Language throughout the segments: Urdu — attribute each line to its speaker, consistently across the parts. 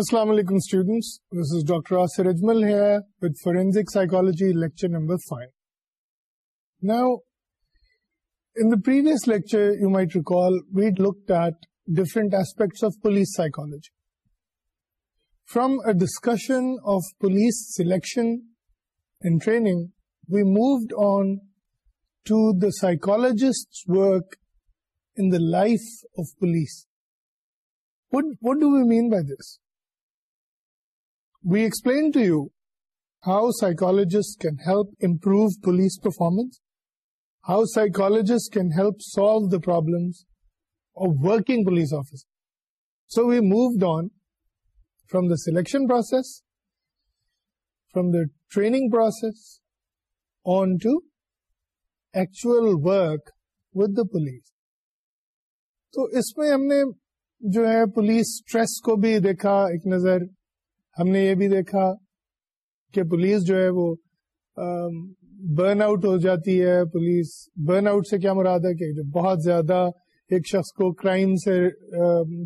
Speaker 1: Assalamu alaikum students, this is Dr. Asir Ajmal here with Forensic Psychology lecture number 5. Now, in the previous lecture, you might recall, we'd looked at different aspects of police psychology. From a discussion of police selection and training, we moved on to the psychologist's work in the life of police. What do we mean by this? We explain to you how psychologist can help improve police performance how psychologist can help solve the problem of working police officer so we moved on from the selection process from the training process on to actual work with the police تو اس میں ہم نے جو ہے پولیس اسٹریس کو بھی دیکھا ایک نظر ہم نے یہ بھی دیکھا کہ پولیس جو ہے وہ برن آؤٹ ہو جاتی ہے پولیس برن آؤٹ سے کیا مراد ہے کہ بہت زیادہ ایک شخص کو کرائم سے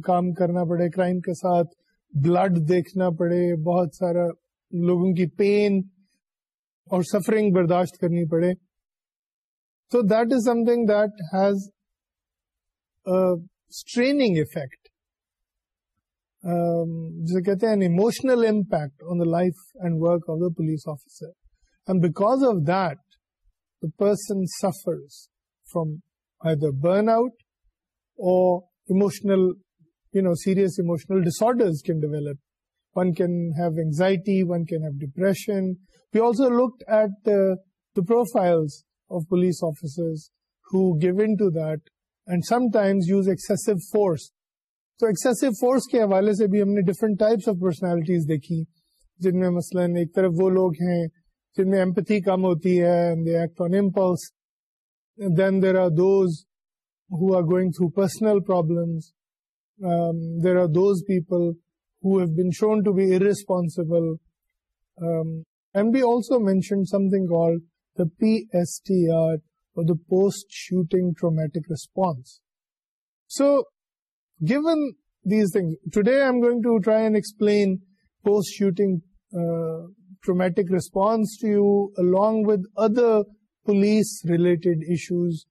Speaker 1: کام کرنا پڑے کرائم کے ساتھ بلڈ دیکھنا پڑے بہت سارا لوگوں کی پین اور سفرنگ برداشت کرنی پڑے تو that is something that has straining effect Um, جسے کہتے ہیں emotional impact on the life and work of the police officer and because of that the person suffer from I burn out اور you know serious can develop one can have anxiety one can have depression we also look at the profile of police officers who given to that and some times use excess force تو ایکسیسو فورس کے حوالے سے بھی ہم نے ڈفرینٹ ٹائپس آف پرسنالٹیز دیکھی جن میں مثلا ایک طرف وہ لوگ ہیں جن میں ایمپتھی کم ہوتی ہے they act on impulse then there are those who are going through personal problems there are those people who have been shown to be irresponsible and be also mention something call the P S T R اور the post shooting traumatic response so given these things, today I'm going to try and explain post-shooting uh, traumatic response to you, along with other police-related issues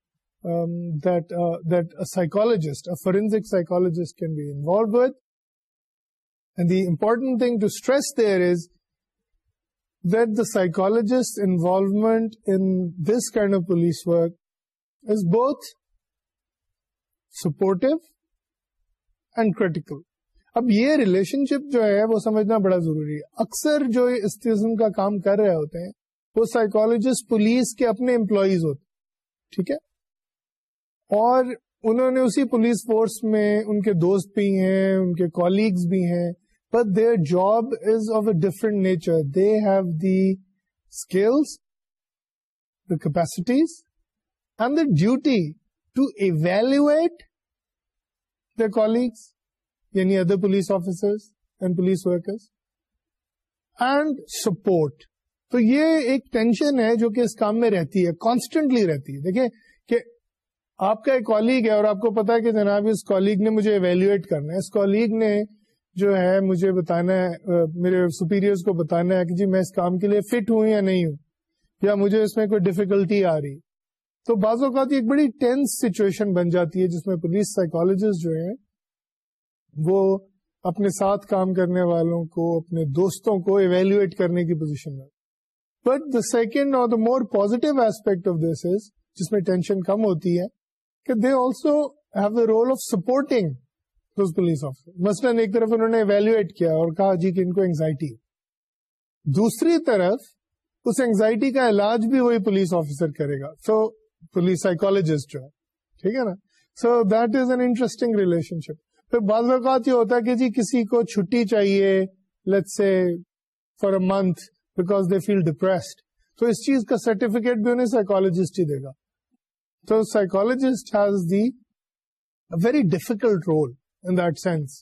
Speaker 1: um, uh, that a psychologist, a forensic psychologist, can be involved with. And the important thing to stress there is that the psychologist's involvement in this kind of police work is both supportive and critical اب یہ ریلیشن شپ جو ہے وہ سمجھنا بڑا ضروری ہے اکثر جو اس قسم کا کام کر رہے ہوتے ہیں وہ سائیکولوجسٹ پولیس کے اپنے امپلائیز ہوتے ٹھیک ہے اور انہوں نے اسی پولیس فورس میں ان کے دوست بھی ہیں ان کے کولیگز بھی ہیں but their job is of a different nature they have the skills the capacities and the duty to evaluate their colleagues یعنی ادر پولیس آفیسرٹ تو یہ ایک ٹینشن ہے جو کہ اس کام میں رہتی ہے کانسٹنٹلی رہتی ہے دیکھیں کہ آپ کا ایک کالیگ ہے اور آپ کو پتا ہے کہ جناب اس کالیگ نے مجھے ایویلویٹ کرنا ہے اس کالیگ نے جو ہے مجھے بتانا ہے میرے سپیریئرس کو بتانا ہے کہ جی میں اس کام کے لیے فٹ ہوں یا نہیں ہوں یا مجھے اس میں کوئی ڈیفیکلٹی آ رہی تو بعض اوقات ایک بڑی ٹینس سچویشن بن جاتی ہے جس میں پولیس سائیکولوجسٹ جو ہیں وہ اپنے ساتھ کام کرنے والوں کو اپنے دوستوں کو ایویلویٹ کرنے کی پوزیشن میں but the second or the more aspect of this is جس میں ٹینشن کم ہوتی ہے کہ they also have the role of supporting police officer مثلاً ایک طرف انہوں نے ایویلویٹ کیا اور کہا جی کہ ان کو اینگزائٹی دوسری طرف اس اینگزائٹی کا علاج بھی وہی پولیس آفیسر کرے گا سو so, پولیس سائیکولوجسٹ جو ہے ٹھیک ہے نا so that is an interesting relationship پھر بعض اوقات یہ ہوتا ہے کہ جی کسی کو چھٹی چاہیے let say a month because they feel depressed تو اس چیز کا سرٹیفکیٹ بھی انہیں سائیکولوجسٹ ہی دے گا تو psychologist has the very difficult role in that sense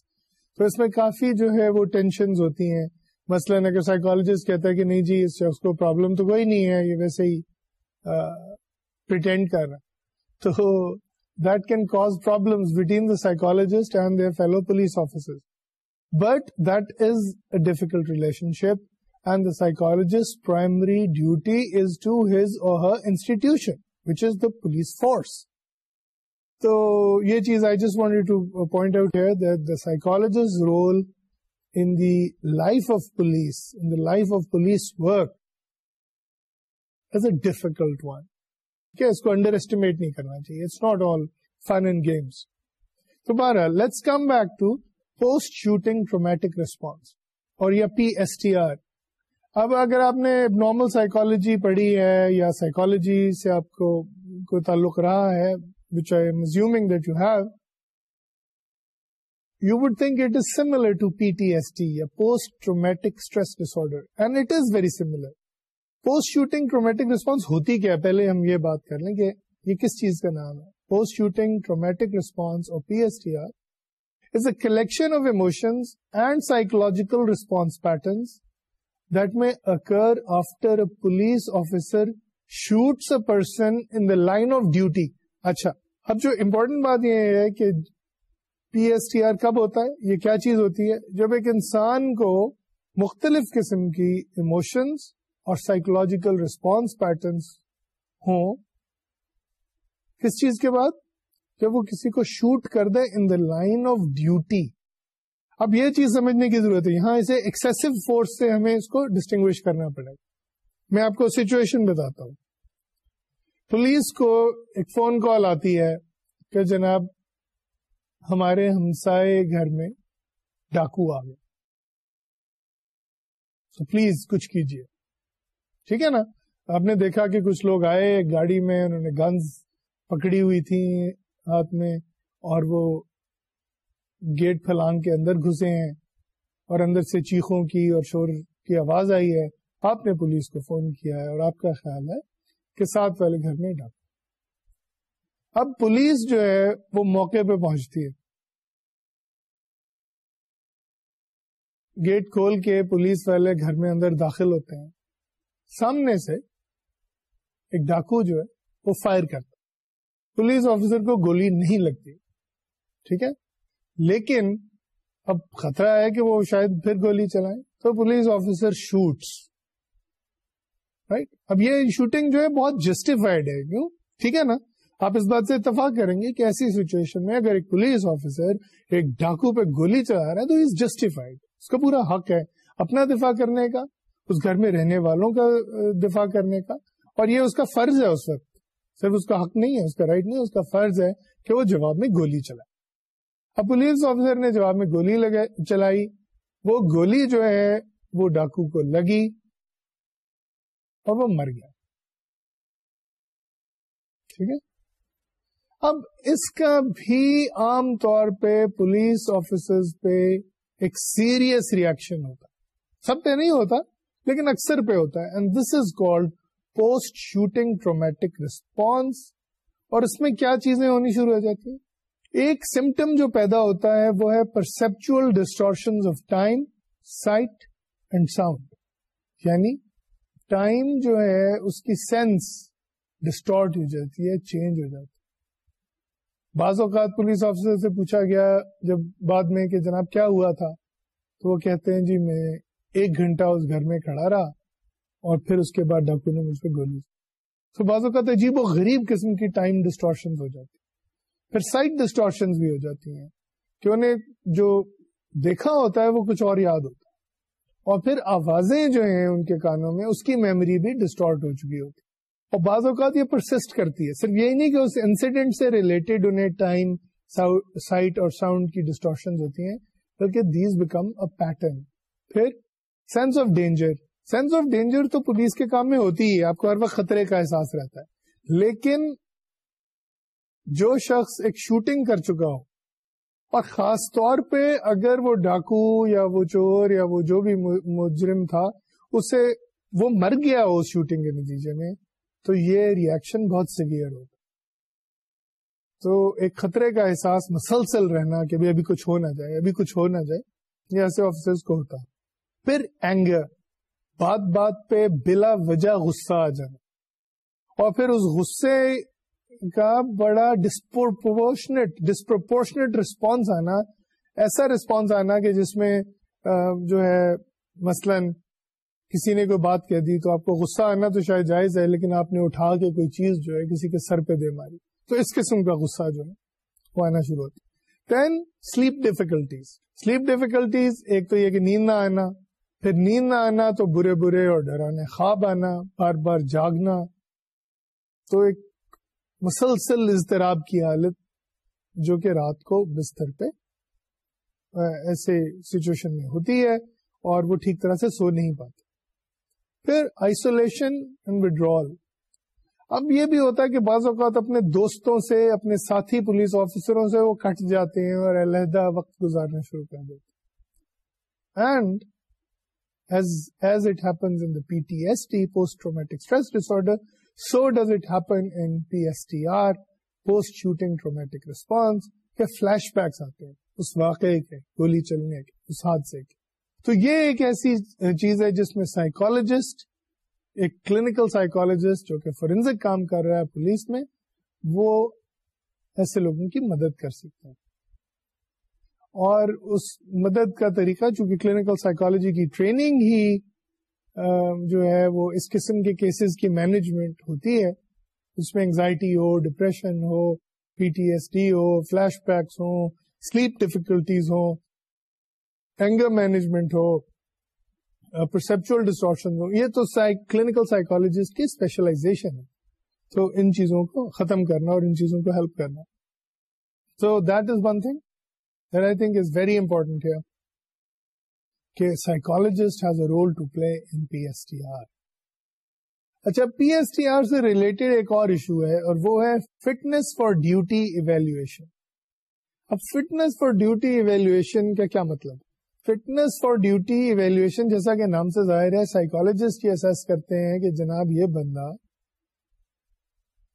Speaker 1: تو اس میں کافی جو ہے وہ ٹینشن ہوتی ہیں مثلاً اگر سائیکولوجسٹ کہتا ہے کہ نہیں جی اس کو پرابلم تو کوئی نہیں ہے یہ ویسے ہی تو this problematic and the fellow police officer but دزکل relationship and the psychologist primary duty is to his institution which is the police force تو یہ چیز I just want point out psychologist role in life of police life of police work is a difficult one اس کو انڈر اسٹیمیٹ نہیں کرنا چاہیے it's not all fun and games تو بارہ let's come back to post shooting traumatic response اور یا پی ایس ٹی آر اب اگر آپ نے نارمل سائیکولوجی پڑھی ہے یا سائیکولوجی سے آپ کو کوئی تعلق رہا ہے which I that you you have would think it is similar to P T S T یا post traumatic stress disorder and it is very similar post shooting traumatic response ہوتی کیا پہلے ہم یہ بات کر لیں کہ یہ کس چیز کا نام ہے پوسٹ شوٹنگ ٹرومیٹک ریسپانس اور P S T R is a collection of emotion and psychological response patterns that may occur after a police officer shoots a person in the line of duty اچھا اب جو امپورٹنٹ بات یہ ہے کہ پی ایس ٹی آر کب ہوتا ہے یہ کیا چیز ہوتی ہے جب ایک انسان کو مختلف قسم کی اموشنس اور سائیکولوجیکل ریسپانس پیٹرنس ہوں کس چیز کے بعد جب وہ کسی کو شوٹ کر دے in the line of duty اب یہ چیز سمجھنے کی ضرورت ہے یہاں اسے ایکسیسو فورس سے ہمیں اس کو ڈسٹنگوش کرنا پڑے گا میں آپ کو سچویشن بتاتا ہوں پولیس کو ایک فون کال آتی ہے کہ جناب ہمارے ہمسائے گھر میں ڈاکو آ گئے تو پلیز کچھ کیجیے ٹھیک ہے نا آپ نے دیکھا کہ کچھ لوگ آئے گاڑی میں انہوں نے گنز پکڑی ہوئی تھی ہاتھ میں اور وہ گیٹ پھلانگ کے اندر گھسے ہیں اور اندر سے چیخوں کی اور شور کی آواز آئی ہے آپ نے پولیس کو فون کیا ہے اور آپ کا خیال ہے کہ ساتھ والے گھر میں ڈاک اب پولیس جو ہے وہ موقع پہ پہنچتی ہے گیٹ کھول کے پولیس والے گھر میں اندر داخل ہوتے ہیں سامنے سے ایک ڈاکو جو ہے وہ فائر کرتا پولیس آفیسر کو گولی نہیں لگتی ٹھیک ہے لیکن اب خطرہ ہے کہ وہ شاید پھر گولی چلائے تو پولیس آفیسر شوٹس رائٹ اب یہ شوٹنگ جو ہے بہت جسٹیفائڈ ہے کیوں ٹھیک ہے نا آپ اس بات سے اتفاق کریں گے کہ ایسی سچویشن میں اگر ایک پولیس آفیسر ایک ڈاکو پہ گولی چلا رہا ہے تو از جسٹیفائڈ اس کا پورا حق ہے اپنا دفاع کرنے کا اس گھر میں رہنے والوں کا دفاع کرنے کا اور یہ اس کا فرض ہے اس وقت صرف اس کا حق نہیں ہے اس کا رائٹ نہیں ہے اس کا فرض ہے کہ وہ جواب میں گولی چلائے اب پولیس آفیسر نے جواب میں گولی چلائی وہ گولی جو ہے وہ ڈاکو کو لگی اور وہ مر گیا ٹھیک ہے اب اس کا بھی عام طور پہ پولیس آفیسر پہ ایک سیریس ریئیکشن ہوتا سب پہ نہیں ہوتا لیکن اکثر پہ ہوتا ہے and this is called post shooting traumatic response اور اس میں کیا چیزیں ہونی شروع ہو جاتی ہیں ایک سمٹم جو پیدا ہوتا ہے وہ ہے perceptual distortion of time sight and sound یعنی ٹائم جو ہے اس کی سینس ڈسٹارٹ ہو جاتی ہے چینج ہو جاتی ہے بعض اوقات پولیس آفیسر سے پوچھا گیا جب بعد میں کہ جناب کیا ہوا تھا تو وہ کہتے ہیں جی میں ایک گھنٹہ اس گھر میں کھڑا رہا اور پھر اس کے بعد ڈاکٹر نے مجھ گولی تو بعض اوقات عجیب و غریب قسم کی ٹائم ڈسٹورشن ڈسٹورشن ہو ہو جاتی جاتی پھر سائٹ بھی ہیں کہ انہیں جو دیکھا ہوتا ہے وہ کچھ اور یاد ہوتا اور پھر آوازیں جو ہیں ان کے کانوں میں اس کی میموری بھی ڈسٹارٹ ہو چکی ہوتی اور بعض اوقات یہ پرسسٹ کرتی ہے صرف یہی نہیں کہ اس انسیڈنٹ سے ریلیٹڈ انہیں ٹائم سائٹ اور ساؤنڈ کی ڈسٹورشن ہوتی ہیں بلکہ دیز بیکم اے پیٹرن پھر sense of danger sense of danger تو پولیس کے کام میں ہوتی ہے آپ کو ہر وقت خطرے کا احساس رہتا ہے لیکن جو شخص ایک شوٹنگ کر چکا ہو اور خاص طور پہ اگر وہ ڈاکو یا وہ چور یا وہ جو بھی مجرم تھا اسے وہ مر گیا اس شوٹنگ کے نتیجے میں تو یہ ریئیکشن بہت سیویئر ہوگا تو ایک خطرے کا احساس مسلسل رہنا کہ ابھی کچھ ہو نہ جائے ابھی کچھ ہو نہ جائے یہ ایسے آفیسر کو ہوتا ہے پھر اینگر بات بات پہ بلا وجہ غصہ آ جانا اور پھر اس غصے کا بڑا ڈسپرپورشنٹ ڈسپروپورشنٹ رسپانس آنا ایسا رسپانس آنا کہ جس میں جو ہے مثلا کسی نے کوئی بات کہہ دی تو آپ کو غصہ آنا تو شاید جائز ہے لیکن آپ نے اٹھا کے کوئی چیز جو ہے کسی کے سر پہ دے ماری تو اس قسم کا غصہ جو ہے وہ آنا شروع ہوتا ہے then sleep difficulties sleep difficulties ایک تو یہ کہ نیند نہ آنا پھر نیند نہ آنا تو برے برے اور ڈرانے خواب آنا بار بار جاگنا تو ایک مسلسل اضطراب کی حالت جو کہ رات کو بستر پہ ایسے سچویشن میں ہوتی ہے اور وہ ٹھیک طرح سے سو نہیں پاتے پھر آئسولیشن اینڈ اب یہ بھی ہوتا ہے کہ بعض اوقات اپنے دوستوں سے اپنے ساتھی پولیس آفیسروں سے وہ کٹ جاتے ہیں اور علیحدہ وقت گزارنا شروع کر دیتے and as as it happens in the PTSD, post-traumatic stress disorder, so does it happen in PSTR, post-shooting traumatic response, کہ فلش بیکس آتے ہیں اس واقعے کے گولی چلنے کے اس حادثے کے تو یہ ایک ایسی چیز ہے جس میں سائیکولوجسٹ ایک کلینکل سائیکولوجسٹ جو کہ فورینزک کام کر رہا ہے پولیس میں وہ ایسے لوگوں کی مدد کر سکتا ہے اور اس مدد کا طریقہ چونکہ کلینکل سائیکالوجی کی ٹریننگ ہی جو ہے وہ اس قسم کے کیسز کی مینجمنٹ ہوتی ہے اس میں انگزائٹی ہو ڈپریشن ہو پی ٹی ایس ڈی ہو فلیش بیکس ہوں سلیپ ڈیفیکلٹیز ہوں اینگر مینجمنٹ ہو پرسپچل ڈسٹارشن ہو یہ تو کلینکل سائیکالوجسٹ کی اسپیشلائزیشن ہے تو ان چیزوں کو ختم کرنا اور ان چیزوں کو ہیلپ کرنا so that is one thing that I think is very important here. Psychologist a role to play اچھا پی ایس ٹی آر سے ریلیٹڈ ایک اور ایشو ہے اور وہ ہے فٹنس فار ڈیوٹی ایویلویشن اب فٹنس فار ڈیوٹی ایویلویشن کا کیا مطلب فٹنس فار ڈیوٹی ایویلویشن جیسا کہ نام سے ظاہر ہے سائیکولوجسٹ کرتے ہیں کہ جناب یہ بندہ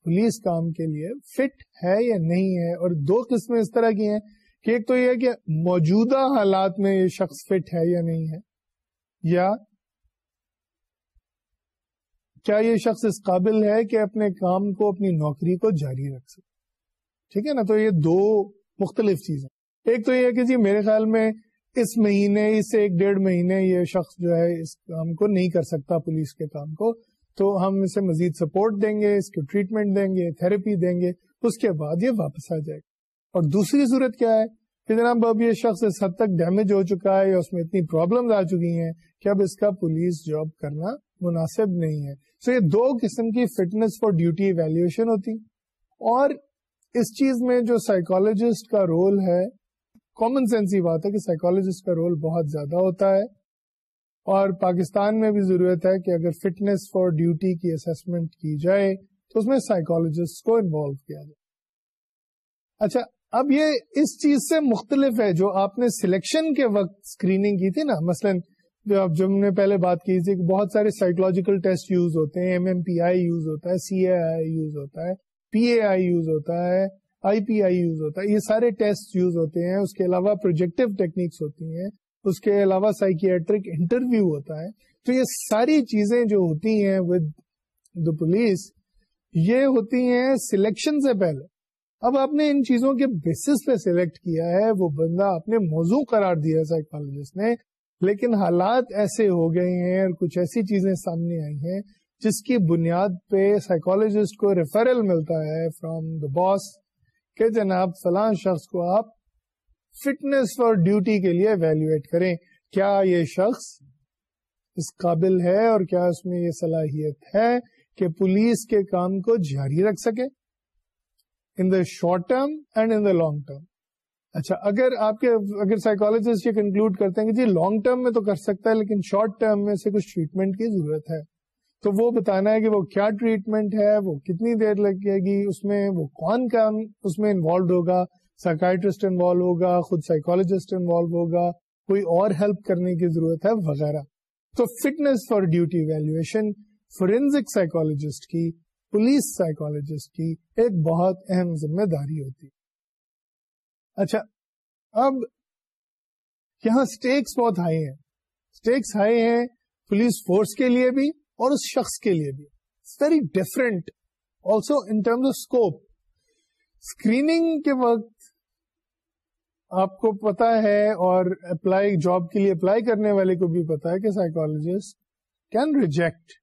Speaker 1: پولیس کام کے لیے فٹ ہے یا نہیں ہے اور دو قسمیں اس طرح کی ہیں کہ ایک تو یہ کہ موجودہ حالات میں یہ شخص فٹ ہے یا نہیں ہے یا کیا یہ شخص اس قابل ہے کہ اپنے کام کو اپنی نوکری کو جاری رکھ سکے ٹھیک ہے نا تو یہ دو مختلف چیزیں ایک تو یہ کہ جی میرے خیال میں اس مہینے سے ایک ڈیڑھ مہینے یہ شخص جو ہے اس کام کو نہیں کر سکتا پولیس کے کام کو تو ہم اسے مزید سپورٹ دیں گے اس کو ٹریٹمنٹ دیں گے تھراپی دیں گے اس کے بعد یہ واپس آ جائے گا اور دوسری صورت کیا ہے کہ جناب اب یہ شخص اس حد تک ڈیمیج ہو چکا ہے یا اس میں اتنی پرابلم آ چکی ہیں کہ اب اس کا پولیس جاب کرنا مناسب نہیں ہے یہ دو قسم کی فٹنس فار ڈیوٹی ویلویشن ہوتی اور اس چیز میں جو سائیکولوجسٹ کا رول ہے کامن سینس ہی بات ہے کہ سائیکولوجسٹ کا رول بہت زیادہ ہوتا ہے اور پاکستان میں بھی ضرورت ہے کہ اگر فٹنس فار ڈیوٹی کی جائے تو اس میں سائیکولوجسٹ کو انوالو کیا جائے اچھا اب یہ اس چیز سے مختلف ہے جو آپ نے سلیکشن کے وقت اسکریننگ کی تھی نا مثلاً جب نے پہلے بات کی تھی کہ بہت سارے سائیکولوجیکل ٹیسٹ یوز ہوتے ہیں M M P I use ہوتا ہے سی اے آئی یوز ہوتا ہے پی اے آئی یوز ہوتا ہے آئی پی آئی یوز ہوتا ہے یہ سارے ٹیسٹ یوز ہوتے ہیں اس کے علاوہ پروجیکٹو ٹیکنیکس ہوتی ہیں اس کے علاوہ سائکیٹرک انٹرویو ہوتا ہے تو یہ ساری چیزیں جو ہوتی ہیں ود دا پولیس یہ ہوتی ہیں سلیکشن سے پہلے اب آپ نے ان چیزوں کے بیسس پہ سلیکٹ کیا ہے وہ بندہ آپ نے قرار دیا سائیکالوجسٹ نے لیکن حالات ایسے ہو گئے ہیں اور کچھ ایسی چیزیں سامنے آئی ہیں جس کی بنیاد پہ سائیکالوجسٹ کو ریفرل ملتا ہے فرام دا باس کہ جناب فلاں شخص کو آپ فٹنس فار ڈیوٹی کے لیے ویلویٹ کریں کیا یہ شخص اس قابل ہے اور کیا اس میں یہ صلاحیت ہے کہ پولیس کے کام کو جاری رکھ سکے in the short term and in the long term اچھا اگر آپ کے اگر سائیکولوجسٹ یہ کنکلوڈ کرتے ہیں کہ جی لانگ ٹرم میں تو کر سکتا ہے لیکن شارٹ ٹرم میں سے کچھ ٹریٹمنٹ ٹریٹمنٹ کی ضرورت ہے ہے ہے تو وہ وہ وہ بتانا کہ کیا کتنی دیر لگے گی اس میں وہ کون کام اس میں انوالوڈ ہوگا سائکائٹرسٹ انوالو ہوگا خود سائیکولوجسٹ انوالو ہوگا کوئی اور ہیلپ کرنے کی ضرورت ہے وغیرہ تو fitness for duty evaluation forensic psychologist کی پولیس سائیکولوجسٹ کی ایک بہت اہم ذمہ داری ہوتی اچھا اب یہاں سٹیکس بہت ہائی ہیں سٹیکس ہائی ہیں پولیس فورس کے لیے بھی اور اس شخص کے لیے بھی very different also in terms of scope screening کے وقت آپ کو پتا ہے اور اپلائی جاب کے لیے اپلائی کرنے والے کو بھی پتا ہے کہ psychologist can reject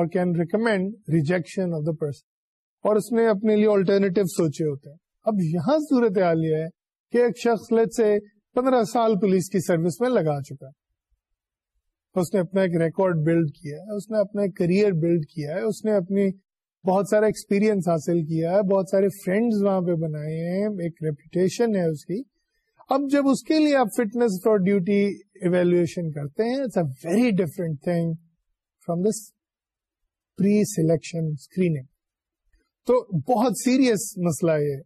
Speaker 1: or can recommend rejection of the person اور اس نے اپنے لیے آلٹرنیٹو سوچے ہوتے ہیں اب یہاں صورت حال یہ ہے کہ ایک شخص سے پندرہ سال پولیس کی سروس میں لگا چکا اس نے اپنا ایک ریکارڈ بلڈ کیا ہے اس نے اپنا کریئر بلڈ کیا ہے اس نے اپنی بہت سارا ایکسپیرئنس حاصل کیا ہے بہت سارے فرینڈز وہاں پہ بنائے ہیں ایک ریپوٹیشن ہے اس کی اب جب اس کے لیے آپ فٹنس فار ڈیوٹی ایویلویشن کرتے ہیں it's a very different thing from this pre selection screening تو بہت سیریس مسئلہ یہ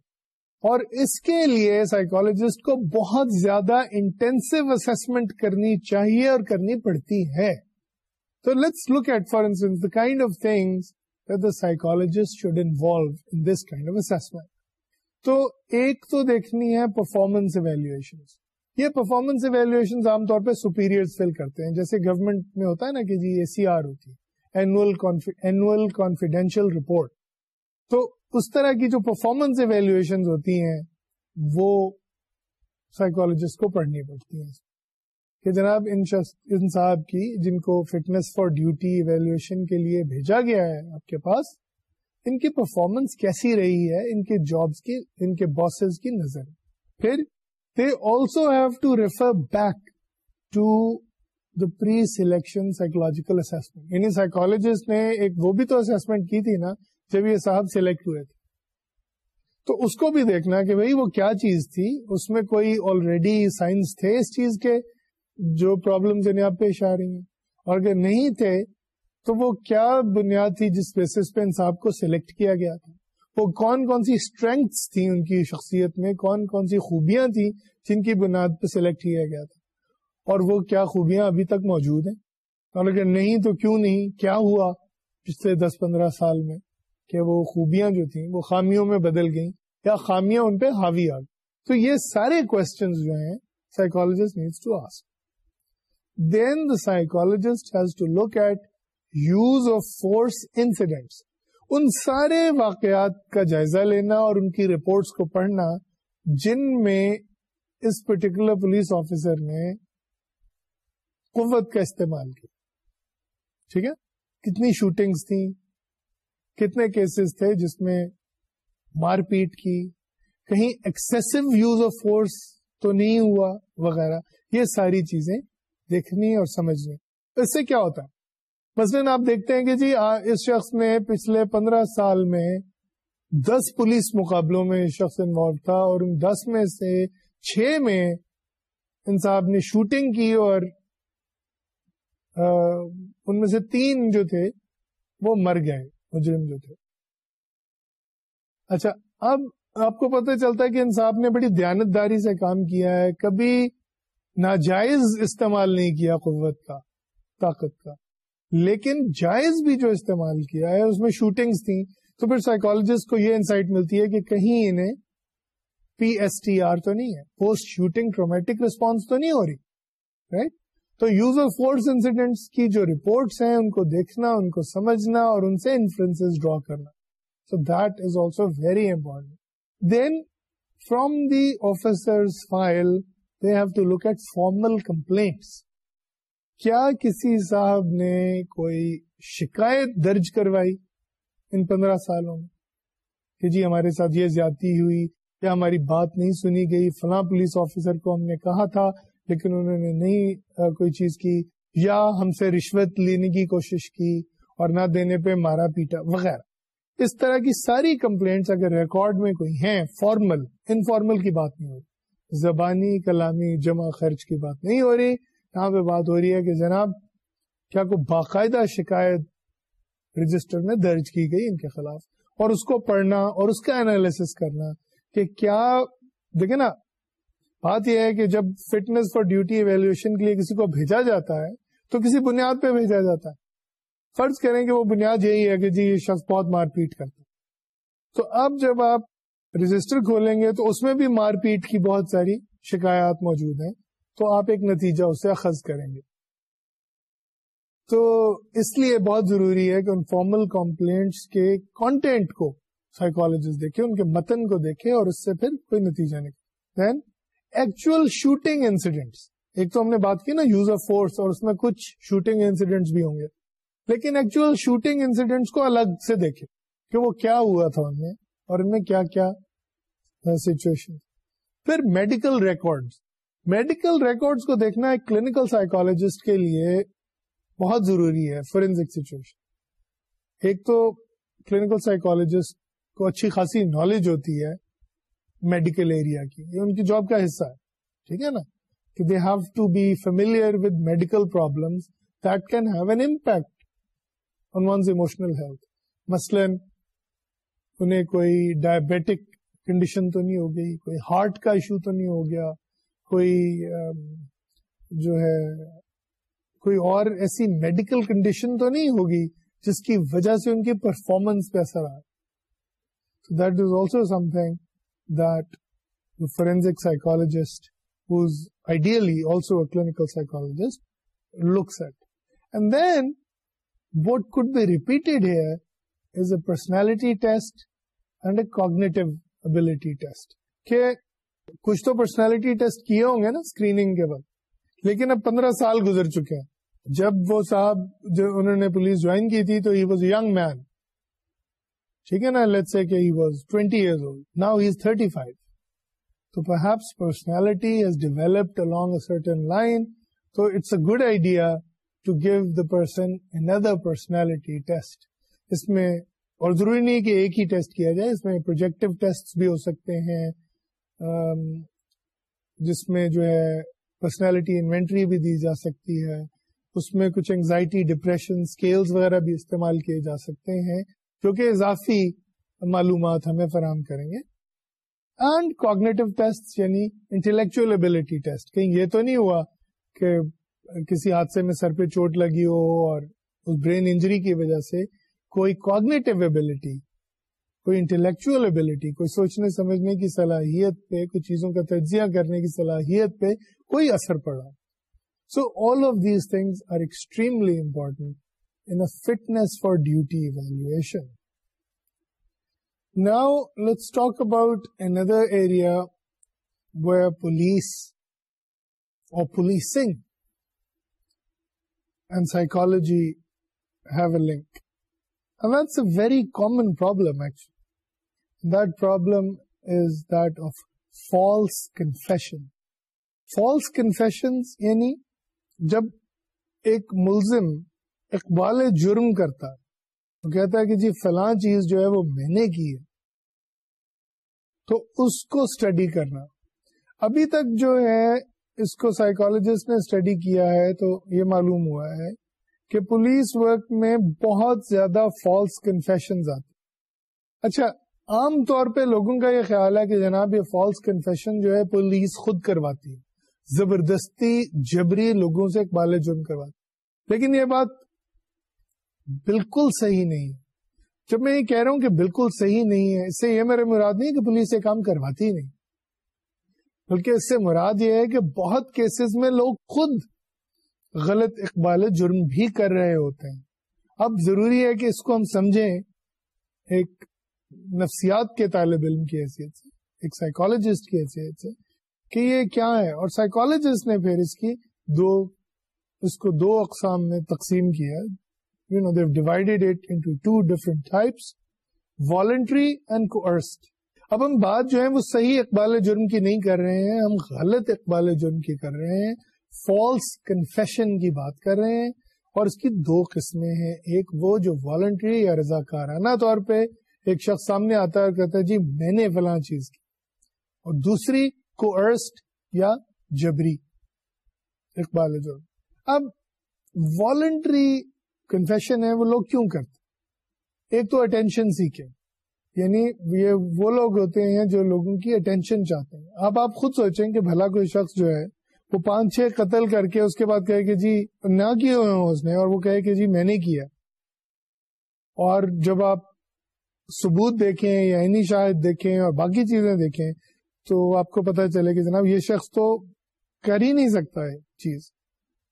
Speaker 1: اور اس کے لیے سائیکولوجسٹ کو بہت زیادہ انٹینسو اسسمنٹ کرنی چاہیے اور کرنی پڑتی ہے تو let's look at for instance the kind of things the psychologist should involve in this kind of assessment تو ایک تو دیکھنی ہے پرفارمنس ایویلویشن یہ پرفارمنس ایویلویشن عام طور پہ سپیریئر فل کرتے ہیں جیسے گورنمنٹ میں ہوتا ہے نا کہ جی سی آر ہوتی ہے اینوئل کانفیڈینشیل رپورٹ تو اس طرح کی جو پرفارمنس ایویلویشن ہوتی ہیں وہ سائیکولوجسٹ کو پڑھنی پڑتی ہیں کہ جناب ان ان صاحب کی جن کو فٹنس فار ڈیوٹی ایویلویشن کے لیے بھیجا گیا ہے آپ کے پاس ان کی پرفارمنس کیسی رہی ہے ان کے جابس کی ان کے باسز کی نظر پھر they also have to refer back to the pre selection psychological assessment یعنی سائیکولوجسٹ نے ایک وہ بھی تو اسسمنٹ کی تھی نا جب یہ صاحب سلیکٹ ہوئے تھے تو اس کو بھی دیکھنا کہ بھائی وہ کیا چیز تھی اس میں کوئی آلریڈی سائنس تھے اس چیز کے جو پرابلم یعنی آپ پیش آ رہی ہیں اور اگر نہیں تھے تو وہ کیا بنیاد تھی جس بیس پہ ان صاحب کو سلیکٹ کیا گیا تھا وہ کون کون سی اسٹرینگس تھیں ان کی شخصیت میں کون کون سی خوبیاں تھیں جن کی بنیاد پہ سلیکٹ کیا گیا تھا اور وہ کیا خوبیاں ابھی تک موجود ہیں نہیں تو کیوں نہیں کیا ہوا پچھلے دس پندرہ سال میں کہ وہ خوبیاں جو تھیں وہ خامیوں میں بدل گئیں یا خامیاں ان پہ حاوی آ تو یہ سارے کوشچن جو ہیں psychologist needs to ask then the psychologist has to look at use of force incidents ان سارے واقعات کا جائزہ لینا اور ان کی رپورٹس کو پڑھنا جن میں اس پرٹیکولر پولیس آفیسر نے قوت کا استعمال کیا ٹھیک ہے کتنی شوٹنگز تھیں کتنے کیسز تھے جس میں مار پیٹ کی کہیں ایکسیسو یوز آف فورس تو نہیں ہوا وغیرہ یہ ساری چیزیں دیکھنی اور سمجھنی اس سے کیا ہوتا مثلاً آپ دیکھتے ہیں کہ جی اس شخص میں پچھلے پندرہ سال میں دس پولیس مقابلوں میں شخص انوالو تھا اور ان دس میں سے چھ میں ان صاحب نے شوٹنگ کی اور ان میں سے تین جو تھے وہ مر گئے مجرم جو تھے اچھا اب آپ کو پتہ چلتا ہے کہ انصاف نے بڑی دیانتداری سے کام کیا ہے کبھی ناجائز استعمال نہیں کیا قوت کا طاقت کا لیکن جائز بھی جو استعمال کیا ہے اس میں شوٹنگز تھیں تو پھر سائیکولوجسٹ کو یہ انسائٹ ملتی ہے کہ کہیں انہیں پی ایس ٹی آر تو نہیں ہے پوسٹ شوٹنگ ٹرومیٹک ریسپانس تو نہیں ہو رہی right use of force incidents کی جو رپورٹس ہیں ان کو دیکھنا ان کو سمجھنا اور ان سے انفلوئنس ڈرا کرنا so that is also very important then from the file they have to look at formal complaints کیا کسی صاحب نے کوئی شکایت درج کروائی ان پندرہ سالوں میں کہ جی ہمارے ساتھ یہ زیادتی ہوئی یا ہماری بات نہیں سنی گئی فلاں پولیس آفیسر کو ہم نے کہا تھا لیکن انہوں نے نہیں کوئی چیز کی یا ہم سے رشوت لینے کی کوشش کی اور نہ دینے پہ مارا پیٹا وغیرہ اس طرح کی ساری کمپلینٹس اگر ریکارڈ میں کوئی ہیں فارمل انفارمل کی بات نہیں ہو رہی زبانی کلامی جمع خرچ کی بات نہیں ہو رہی یہاں پہ بات ہو رہی ہے کہ جناب کیا کوئی باقاعدہ شکایت رجسٹر میں درج کی گئی ان کے خلاف اور اس کو پڑھنا اور اس کا انالیس کرنا کہ کیا دیکھیں نا بات یہ ہے کہ جب فٹنس فار ڈیوٹی ایویلویشن کے لیے کسی کو بھیجا جاتا ہے تو کسی بنیاد پہ بھیجا جاتا ہے فرض کریں کہ وہ بنیاد یہی ہے کہ جی یہ شخص بہت مار پیٹ کرتا تو اب جب آپ رجسٹر کھولیں گے تو اس میں بھی مار پیٹ کی بہت ساری شکایات موجود ہیں تو آپ ایک نتیجہ اسے اخذ کریں گے تو اس لیے بہت ضروری ہے کہ ان فارمل کمپلینٹس کے کانٹینٹ کو سائیکولوجسٹ دیکھے ان کے متن کو دیکھے اور اس سے پھر کوئی نتیجہ نکلے دین ایکچوئل شوٹنگ انسیڈینٹ ایک تو ہم نے بات کی نا یوز آف فورس اور اس میں کچھ شوٹنگ انسڈینٹس بھی ہوں گے لیکن ایکچوئل شوٹنگ انسڈینٹس کو الگ سے دیکھے کہ وہ کیا ہوا تھا ان میں اور ان میں کیا کیا سچویشن پھر میڈیکل ریکارڈ میڈیکل ریکارڈ کو دیکھنا ایک کلینکل سائیکولوجسٹ کے لیے بہت ضروری ہے فورینزک سچویشن ایک تو کلینکل سائیکولوجسٹ کو اچھی خاصی نالج ہوتی ہے میڈیکل ایریا کی یہ ان کی جاب کا حصہ ہے ٹھیک ہے نا کہ they have to be with medical problem that can have an impact on one's health مثلاً انہیں کوئی ڈائبٹک کنڈیشن تو نہیں ہو گئی کوئی ہارٹ کا ایشو تو نہیں ہو گیا کوئی جو ہے کوئی اور ایسی میڈیکل کنڈیشن تو نہیں ہوگی جس کی وجہ سے ان کی پرفارمنس پہ اثر آئے that is also something that the forensic psychologist, who's ideally also a clinical psychologist, looks at. And then what could be repeated here is a personality test and a cognitive ability test. Okay, کچھ تو پرسنالٹی ٹیسٹ کیے ہوں گے نا اسکریننگ کے بعد لیکن اب پندرہ سال گزر چکے ہیں جب وہ صاحب جو انہوں نے پولیس جوائن کی تھی تو ہی واز یگ مین ٹھیک ہے نا لیٹ سے کہ he was twenty years old now is thirty five تو perhaps personality a certain line تو it's a good idea to give the person personality test اس میں اور ضروری نہیں کہ ایک ہی ٹیسٹ کیا جائے اس میں پروجیکٹو ٹیسٹ بھی ہو سکتے ہیں um, جس میں جو ہے پرسنالٹی انوینٹری بھی دی جا سکتی ہے اس میں کچھ انگزائٹی ڈپریشن اسکیلز وغیرہ بھی استعمال کیے جا سکتے ہیں جو کہ اضافی معلومات ہمیں فراہم کریں گے اینڈ کوگنیٹو ٹیسٹ یعنی ابلیٹی ٹیسٹ کہیں یہ تو نہیں ہوا کہ کسی حادثے میں سر پہ چوٹ لگی ہو اور اس برین انجری کی وجہ سے کوئی کوگنیٹو ابلیٹی کوئی انٹلیکچوئل ابلٹی کوئی سوچنے سمجھنے کی صلاحیت پہ کوئی چیزوں کا تجزیہ کرنے کی صلاحیت پہ کوئی اثر پڑا so all of these things are extremely important fitness for duty evaluation now let's talk about another area گویا policing and psychology have a link this a very common problem them is that of false confession false confession یعنی جب ایک ملزم اقبال جرم کرتا وہ کہتا ہے کہ جی فلاں چیز جو ہے وہ میں نے کی ہے تو اس کو اسٹڈی کرنا ابھی تک جو ہے اس کو سائیکالوجسٹ نے اسٹڈی کیا ہے تو یہ معلوم ہوا ہے کہ پولیس ورک میں بہت زیادہ فالس کنفیشنز آتی اچھا عام طور پہ لوگوں کا یہ خیال ہے کہ جناب یہ فالس کنفیشن جو ہے پولیس خود کرواتی ہے زبردستی جبری لوگوں سے اقبال جرم کرواتی لیکن یہ بات بالکل صحیح نہیں جب میں یہ کہہ رہا ہوں کہ بالکل صحیح نہیں ہے اس سے یہ میرے مراد نہیں کہ پولیس یہ کام کرواتی نہیں بلکہ اس سے مراد یہ ہے کہ بہت کیسز میں لوگ خود غلط اقبال جرم بھی کر رہے ہوتے ہیں اب ضروری ہے کہ اس کو ہم سمجھیں ایک نفسیات کے طالب علم کی حیثیت سے ایک سائیکولوجسٹ کی حیثیت سے کہ یہ کیا ہے اور سائیکولوجسٹ نے پھر اس کی دو اس کو دو اقسام میں تقسیم کیا نو ڈیوائڈیڈ ہم ٹو جو والنٹری اینڈ صحیح اقبال جرم کی نہیں کر رہے ہیں ہم غلط اقبال جرم کی کر رہے ہیں فالس کنفیشن کی بات کر رہے ہیں اور اس کی دو قسمیں ہیں ایک وہ جو والنٹری یا رضا کارانہ طور پہ ایک شخص سامنے آتا ہے اور کہتا ہے جی میں نے فلاں چیز کی اور دوسری یا جبری اقبال جرم اب والنٹری کنفیشن ہے وہ لوگ کیوں کرتے ایک تو اٹینشن سیکھے یعنی یہ وہ لوگ ہوتے ہیں جو لوگوں کی اٹینشن چاہتے ہیں اب آپ خود سوچیں کہ بھلا کوئی شخص جو ہے وہ پانچ چھ قتل کر کے اس کے بعد کہے کہ جی نہ کیے ہوئے ہوں اس نے اور وہ کہے کہ جی میں نے کیا اور جب آپ ثبوت دیکھیں یا عینی شاید دیکھیں اور باقی چیزیں دیکھیں تو آپ کو پتا چلے کہ جناب یہ شخص تو کر ہی نہیں سکتا ہے چیز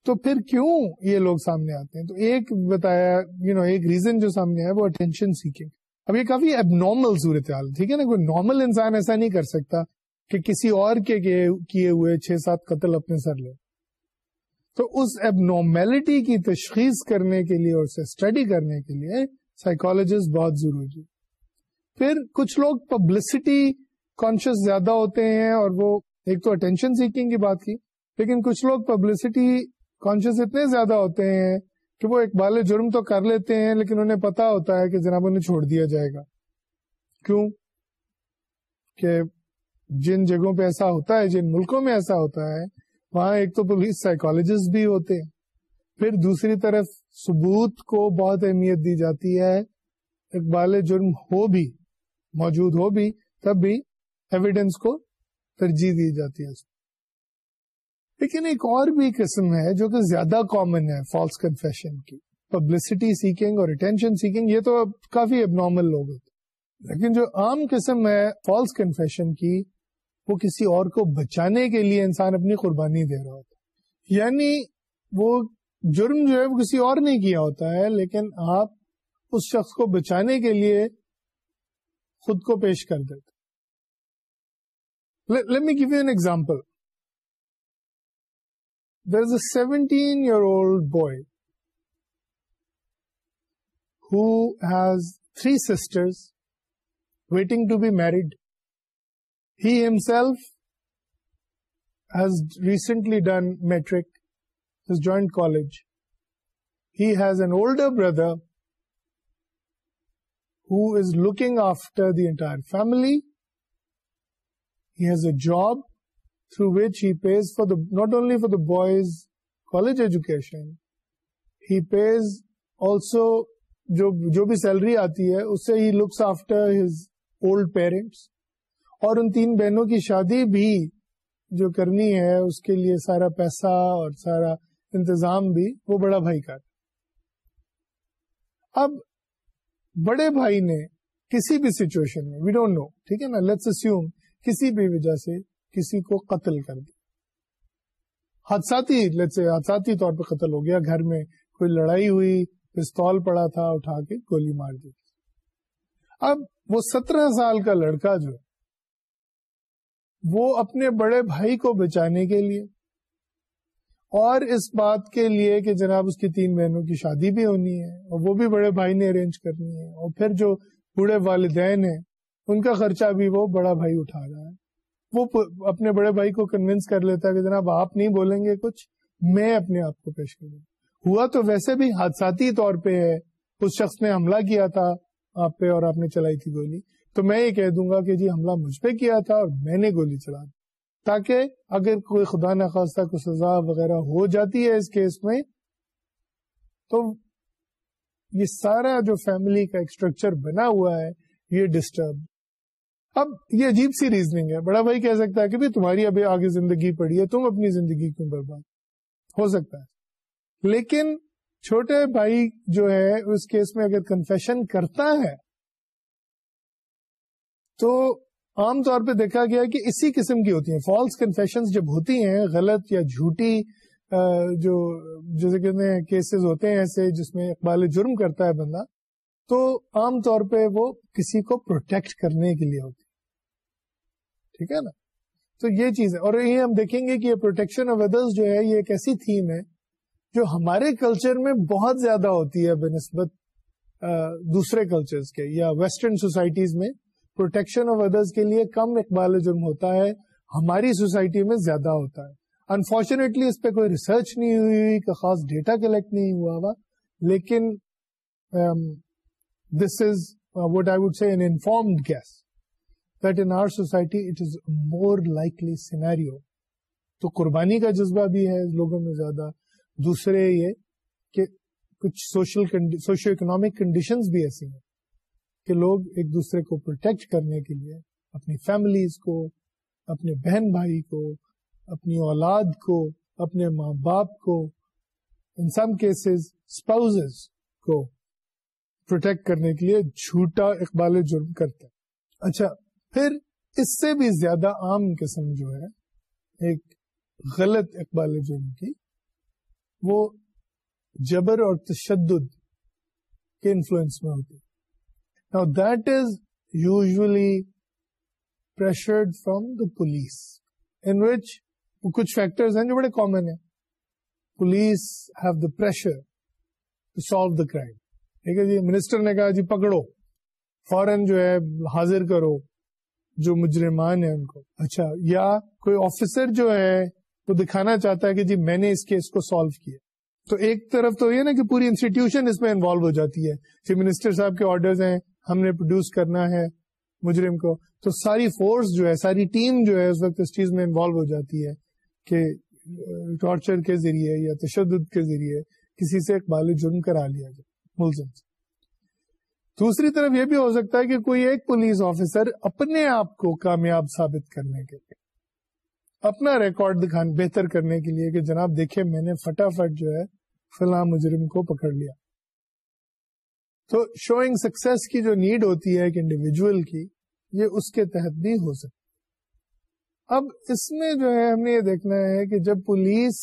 Speaker 1: تو پھر کیوں یہ لوگ سامنے آتے ہیں تو ایک بتایا یو نو ایک ریزن جو سامنے آیا وہ اٹینشن سیکنگ اب یہ کافی اب نارمل ٹھیک ہے نا کوئی نارمل انسان ایسا نہیں کر سکتا کہ کسی اور کے کیے ہوئے چھ سات قتل اپنے سر لے تو اس اب کی تشخیص کرنے کے لیے اور اسے اسٹڈی کرنے کے لیے سائیکولوجسٹ بہت ضروری پھر کچھ لوگ پبلسٹی کانشیس زیادہ ہوتے ہیں اور وہ ایک تو اٹینشن سیکنگ کی بات کی لیکن کچھ لوگ پبلسٹی کانشیس اتنے زیادہ ہوتے ہیں کہ وہ اقبال جرم تو کر لیتے ہیں لیکن انہیں پتا ہوتا ہے کہ جناب انہیں چھوڑ دیا جائے گا کیوں کہ جن جگہوں پہ ایسا ہوتا ہے جن ملکوں میں ایسا ہوتا ہے وہاں ایک تو پولیس سائیکولوجسٹ بھی ہوتے ہیں پھر دوسری طرف ثبوت کو بہت اہمیت دی جاتی ہے اقبال جرم ہو بھی موجود ہو بھی تب بھی ایویڈینس کو ترجیح دی جاتی ہے اس کو لیکن ایک اور بھی قسم ہے جو کہ زیادہ کامن ہے فالس کنفیشن کی پبلسٹی سیکنگ اور اٹینشن سیکنگ یہ تو کافی اب نارمل لوگ ہوتے لیکن جو عام قسم ہے فالس کنفیشن کی وہ کسی اور کو بچانے کے لیے انسان اپنی قربانی دے رہا ہوتا یعنی وہ جرم جو ہے وہ کسی اور نے کیا ہوتا ہے لیکن آپ اس شخص کو بچانے کے لیے خود کو پیش کر دیتے give you an example There's a 17-year-old boy who has 3 sisters waiting to be married. He himself has recently done matric, has joined college. He has an older brother who is looking after the entire family. He has a job. Through which he pays for it only for the college education he pays also جو جو بھی سیلری آتی ہے اس سے he looks after his old parents اور ان تین بہنوں کی شادی بھی جو کرنی ہے اس کے لیے سارا پیسہ اور سارا انتظام بھی وہ بڑا بھائی کا اب بڑے بھائی نے کسی بھی سچویشن میں وی ڈونٹ نو ٹھیک ہے نا لیٹس کسی بھی وجہ سے کسی کو قتل کر دیا حادثاتی سے حادثاتی طور پہ قتل ہو گیا گھر میں کوئی لڑائی ہوئی پستول پڑا تھا اٹھا کے گولی مار دی اب وہ سترہ سال کا لڑکا جو ہے وہ اپنے بڑے بھائی کو بچانے کے لیے اور اس بات کے لیے کہ جناب اس کی تین بہنوں کی شادی بھی ہونی ہے اور وہ بھی بڑے بھائی نے ارینج کرنی ہے اور پھر جو بوڑھے والدین ہیں ان کا خرچہ بھی وہ بڑا بھائی اٹھا رہا ہے وہ اپنے بڑے بھائی کو کنوینس کر لیتا ہے کہ جناب آپ نہیں بولیں گے کچھ میں اپنے آپ کو پیش کروں ہوا تو ویسے بھی حادثاتی طور پہ ہے اس شخص نے حملہ کیا تھا آپ پہ اور آپ نے چلائی تھی گولی تو میں یہ کہہ دوں گا کہ جی حملہ مجھ پہ کیا تھا اور میں نے گولی چلا دی تاکہ اگر کوئی خدا نخواستہ کو سزا وغیرہ ہو جاتی ہے اس کیس میں تو یہ سارا جو فیملی کا ایک اسٹرکچر بنا ہوا ہے یہ ڈسٹرب اب یہ عجیب سی ریزننگ ہے بڑا بھائی کہہ سکتا ہے کہ تمہاری ابھی آگے زندگی پڑی ہے تم اپنی زندگی کیوں برباد ہو سکتا ہے لیکن چھوٹے بھائی جو ہے اس کیس میں اگر کنفیشن کرتا ہے تو عام طور پہ دیکھا گیا کہ اسی قسم کی ہوتی ہیں فالس کنفیشن جب ہوتی ہیں غلط یا جھوٹی جو جیسے کہتے ہیں کیسز ہوتے ہیں ایسے جس میں اقبال جرم کرتا ہے بندہ تو عام طور پہ وہ کسی کو پروٹیکٹ کرنے کے لیے ہوتی ہے ٹھیک ہے نا تو یہ چیز ہے اور یہ ہم دیکھیں گے کہ یہ پروٹیکشن آف ادرس جو ہے ہے یہ ایک ایسی تھیم جو ہمارے کلچر میں بہت زیادہ ہوتی ہے بہ نسبت دوسرے کلچر کے یا ویسٹرن سوسائٹیز میں پروٹیکشن آف ادرس کے لیے کم اقبال جرم ہوتا ہے ہماری سوسائٹی میں زیادہ ہوتا ہے انفارچونیٹلی اس پہ کوئی ریسرچ نہیں ہوئی خاص ڈیٹا کلیکٹ نہیں ہوا ہوا لیکن this is what I would say informed guess that in our society it is more likely scenario تو قربانی کا جذبہ بھی ہے لوگوں میں زیادہ دوسرے یہ کہ کچھ سوشل سوشل اکنامک کنڈیشنز بھی ایسی ہیں کہ لوگ ایک دوسرے کو پروٹیکٹ کرنے کے لیے اپنی فیملیز کو اپنے بہن بھائی کو اپنی اولاد کو اپنے ماں باپ کو ان سم کیسز اسپاؤز کو پروٹیکٹ کرنے کے لیے جھوٹا اقبال جرم کرتا ہے اچھا پھر اس سے بھی زیادہ عام قسم جو ہے ایک غلط اقبال جرم کی وہ جبر اور تشدد کے انفلوئنس میں ہوتی that is usually pressured from the police in which کچھ فیکٹرز ہیں جو بڑے کامن ہیں police have the pressure to solve the crime ٹھیک ہے جی منسٹر نے کہا جی پکڑو فورن جو ہے حاضر کرو جو مجرمان ہیں ان کو اچھا یا کوئی آفیسر جو ہے وہ دکھانا چاہتا ہے کہ جی میں نے اس کیس کو سالو کیا تو ایک طرف تو یہ نا کہ پوری انسٹیٹیوشن اس میں انوالو ہو جاتی ہے کہ منسٹر صاحب کے آرڈرز ہیں ہم نے پروڈیوس کرنا ہے مجرم کو تو ساری فورس جو ہے ساری ٹیم جو ہے اس وقت اس چیز میں انوالو ہو جاتی ہے کہ ٹارچر کے ذریعے یا تشدد کے ذریعے کسی سے اقبال جرم کرا لیا جائے ملزم سے دوسری طرف یہ بھی ہو سکتا ہے کہ کوئی ایک پولیس آفیسر اپنے آپ کو کامیاب ثابت کرنے کے لیے اپنا ریکارڈ دکھانے بہتر کرنے کے لیے کہ جناب دیکھیں میں نے فٹافٹ جو ہے فلاں مجرم کو پکڑ لیا تو شوئنگ سکسیس کی جو نیڈ ہوتی ہے ایک انڈیویجل کی یہ اس کے تحت بھی ہو سکتی اب اس میں جو ہے ہم نے یہ دیکھنا ہے کہ جب پولیس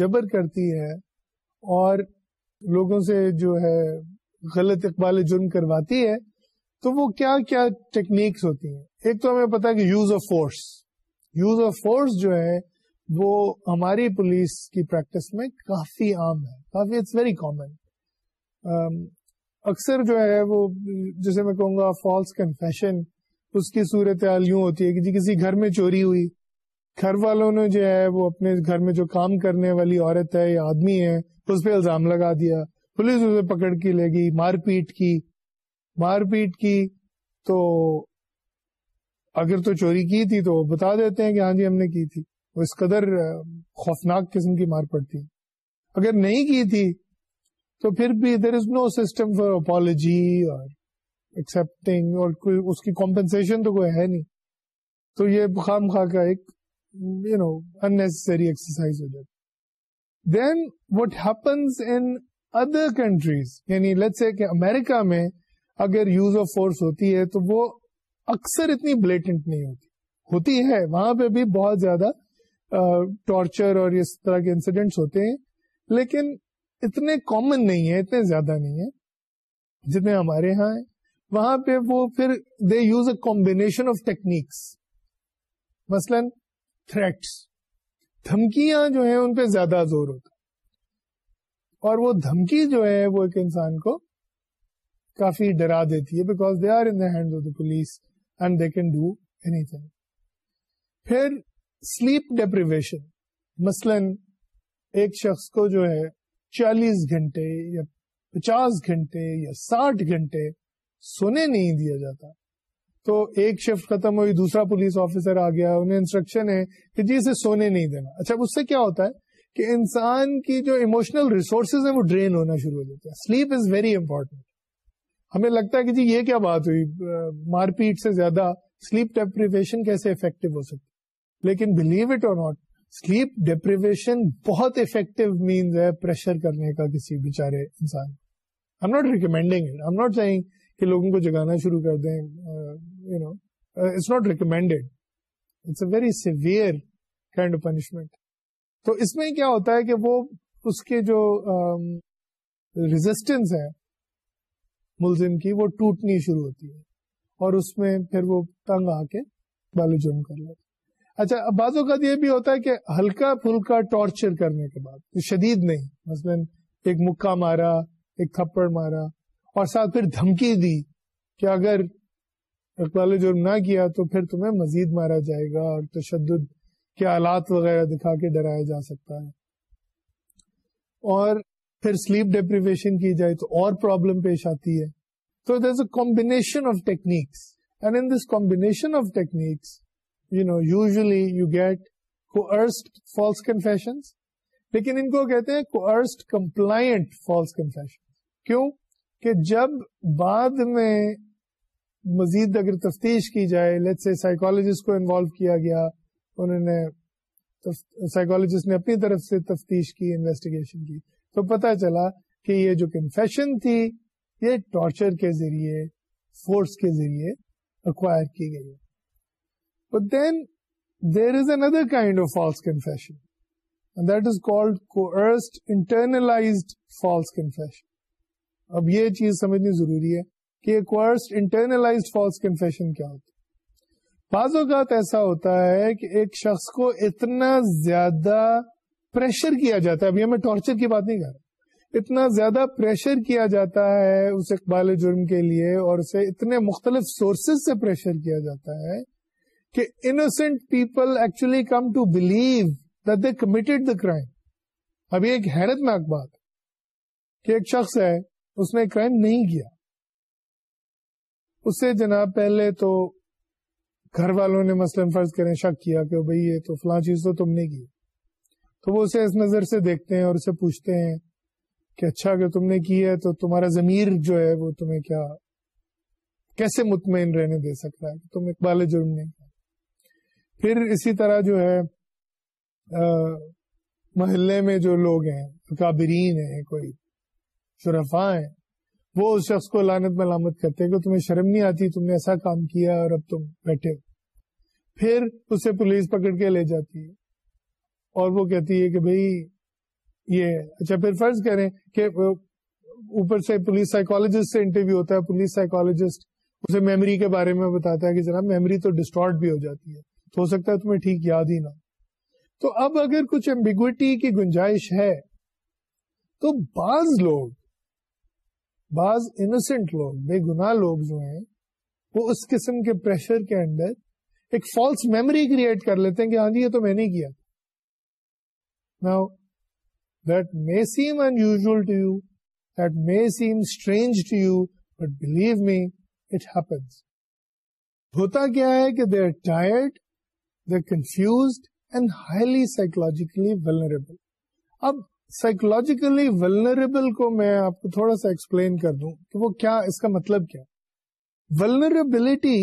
Speaker 1: جبر کرتی ہے اور لوگوں سے جو ہے غلط اقبال جرم کرواتی ہے تو وہ کیا کیا ٹیکنیکس ہوتی ہیں ایک تو ہمیں پتا ہے کہ use of force use of force جو ہے وہ ہماری پولیس کی پریکٹس میں کافی عام ہے کافی اٹس ویری کامن اکثر جو ہے وہ جسے میں کہوں گا فالس کنفیشن اس کی صورت حال یوں ہوتی ہے کہ جی کسی گھر میں چوری ہوئی گھر والوں نے جو ہے وہ اپنے گھر میں جو کام کرنے والی عورت ہے یا آدمی ہے اس پہ الزام لگا دیا پولیس اسے پکڑ کے لے گی پیٹ کی مار پیٹ کی تو اگر تو چوری کی تھی تو بتا دیتے ہیں کہ ہاں جی ہم نے کی تھی وہ اس قدر خوفناک قسم کی مار پڑتی اگر نہیں کی تھی تو پھر بھی there is no system for apology اور ایکسپٹنگ اور اس کی کمپنسیشن تو کوئی ہے نہیں تو یہ خام خا کا ایک یو نو انسری ایکسرسائز ہو جاتی then what happens in other countries یعنی کہ امریکہ میں اگر یوز آف فورس ہوتی ہے تو وہ اکثر اتنی بلیٹنٹ نہیں ہوتی ہوتی ہے وہاں پہ بھی بہت زیادہ ٹارچر اور اس طرح کے انسیڈنٹس ہوتے ہیں لیکن اتنے کامن نہیں ہے اتنے زیادہ نہیں ہے جتنے ہمارے ہاں ہیں وہاں پہ وہ پھر they use a combination of techniques مثلاً تھریٹس دھمکیاں جو ہیں ان پہ زیادہ زور ہوتا اور وہ دھمکی جو ہے وہ ایک انسان کو کافی ڈرا دیتی ہے because they are in the hand of the police and they can do any thing پھر سلیپ ڈیپریویشن مثلاً ایک شخص کو جو ہے چالیس گھنٹے یا پچاس گھنٹے یا ساٹھ گھنٹے سونے نہیں دیا جاتا تو ایک شفٹ ختم ہوئی دوسرا پولیس آفیسر آ گیا انہیں انسٹرکشن ہے کہ جی اسے سونے نہیں دینا اچھا اس سے کیا ہوتا ہے کہ انسان کی جو اموشنل ریسورسز ہیں وہ ڈرین ہونا شروع ہو جاتے ہیں سلیپ از ویری امپورٹینٹ ہمیں لگتا ہے کہ جی یہ کیا بات ہوئی مار پیٹ سے زیادہ سلیپ ڈیپریویشن کیسے افیکٹو ہو سکتا لیکن believe it or not sleep deprivation بہت افیکٹو مینز ہے پریشر کرنے کا کسی بےچارے انسان ایم ناٹ ریکمینڈنگ نوٹ کہ لوگوں کو جگانا شروع کر دیں you know it's not recommended it's a very severe kind of punishment تو اس میں کیا ہوتا ہے کہ وہ اس کے جو ریزسٹینس ہے ملزم کی وہ ٹوٹنی شروع ہوتی ہے اور اس میں پھر وہ تنگ آ کے بالو جرم کر لیتے اچھا اب بعض اوقات یہ بھی ہوتا ہے کہ ہلکا پھلکا ٹارچر کرنے کے بعد شدید نہیں مثلا ایک مکہ مارا ایک تھپڑ مارا اور ساتھ پھر دھمکی دی کہ اگر اقبال جرم نہ کیا تو پھر تمہیں مزید مارا جائے گا اور تشدد آلات وغیرہ دکھا کے ڈرایا جا سکتا ہے اور پھر سلیپ ڈیپریویشن کی جائے تو اور پرابلم پیش آتی ہے تو there a combination of techniques and in this combination of techniques you know usually you get false confession لیکن ان کو کہتے ہیں کوسٹ کمپلائنٹ فالس کنفیشن کیوں کہ جب بعد میں مزید اگر تفتیش کی جائے سائیکولوجسٹ کو انوالو کیا گیا انہوں نے نے اپنی طرف سے تفتیش کی انویسٹیگیشن کی تو پتا چلا کہ یہ جو کنفیشن تھی یہ ٹارچر کے ذریعے فورس کے ذریعے اکوائر کی گئی but then there is another kind of false confession that is internalized internalize confession اب یہ چیز سمجھنی ضروری ہے کہ فالس کنفیشن کیا ہوتی بعض اوقات ایسا ہوتا ہے کہ ایک شخص کو اتنا زیادہ پریشر کیا جاتا ہے ابھی میں ٹارچر کی بات نہیں کر رہا اتنا زیادہ پریشر کیا جاتا ہے اس اقبال جرم کے لیے اور اسے اتنے مختلف سورسز سے پریشر کیا جاتا ہے کہ innocent people actually come to believe that they committed the crime ابھی ایک حیرت ناک بات کہ ایک شخص ہے اس نے کرائم نہیں کیا اسے جناب پہلے تو گھر والوں نے مثلا فرض کریں شک کیا کہ بھئی یہ تو فلاں چیز تو تم نے کی تو وہ اسے اس نظر سے دیکھتے ہیں اور اسے پوچھتے ہیں کہ اچھا کہ تم نے کی ہے تو تمہارا ضمیر جو ہے وہ تمہیں کیا کیسے مطمئن رہنے دے سکتا ہے تم اقبال نہیں کیا پھر اسی طرح جو ہے محلے میں جو لوگ ہیں اکابرین ہیں کوئی شرفا ہیں وہ اس شخص کو لانت ملامت کرتے کہ تمہیں شرم نہیں آتی تم نے ایسا کام کیا اور اب تم بیٹھے ہو پھر اسے پولیس پکڑ کے لے جاتی ہے اور وہ کہتی ہے کہ بھئی یہ اچھا پھر فرض کہہ رہے کہ اوپر سے پولیس سائیکولوجسٹ سے انٹرویو ہوتا ہے پولیس سائیکولوجسٹ اسے میموری کے بارے میں بتاتا ہے کہ جناب میموری تو ڈسٹارٹ بھی ہو جاتی ہے تو ہو سکتا ہے تمہیں ٹھیک یاد ہی نہ تو اب اگر کچھ ایمبیگوٹی کی گنجائش ہے تو بعض لوگ بعض انوسینٹ لوگ بے گناہ لوگ جو ہیں وہ اس قسم کے پریشر کے اندر ایک فالس میموری کریٹ کر لیتے ہیں کہ ہاں جی یہ تو میں نے کیا نا may seem that may seem strange to you but believe me it happens ہوتا کیا ہے کہ they are tired they are confused and highly psychologically vulnerable اب سائیکولوجیکلی ولنریبل کو میں آپ کو تھوڑا سا ایکسپلین کر دوں کہ وہ کیا اس کا مطلب کیا ولنریبلٹی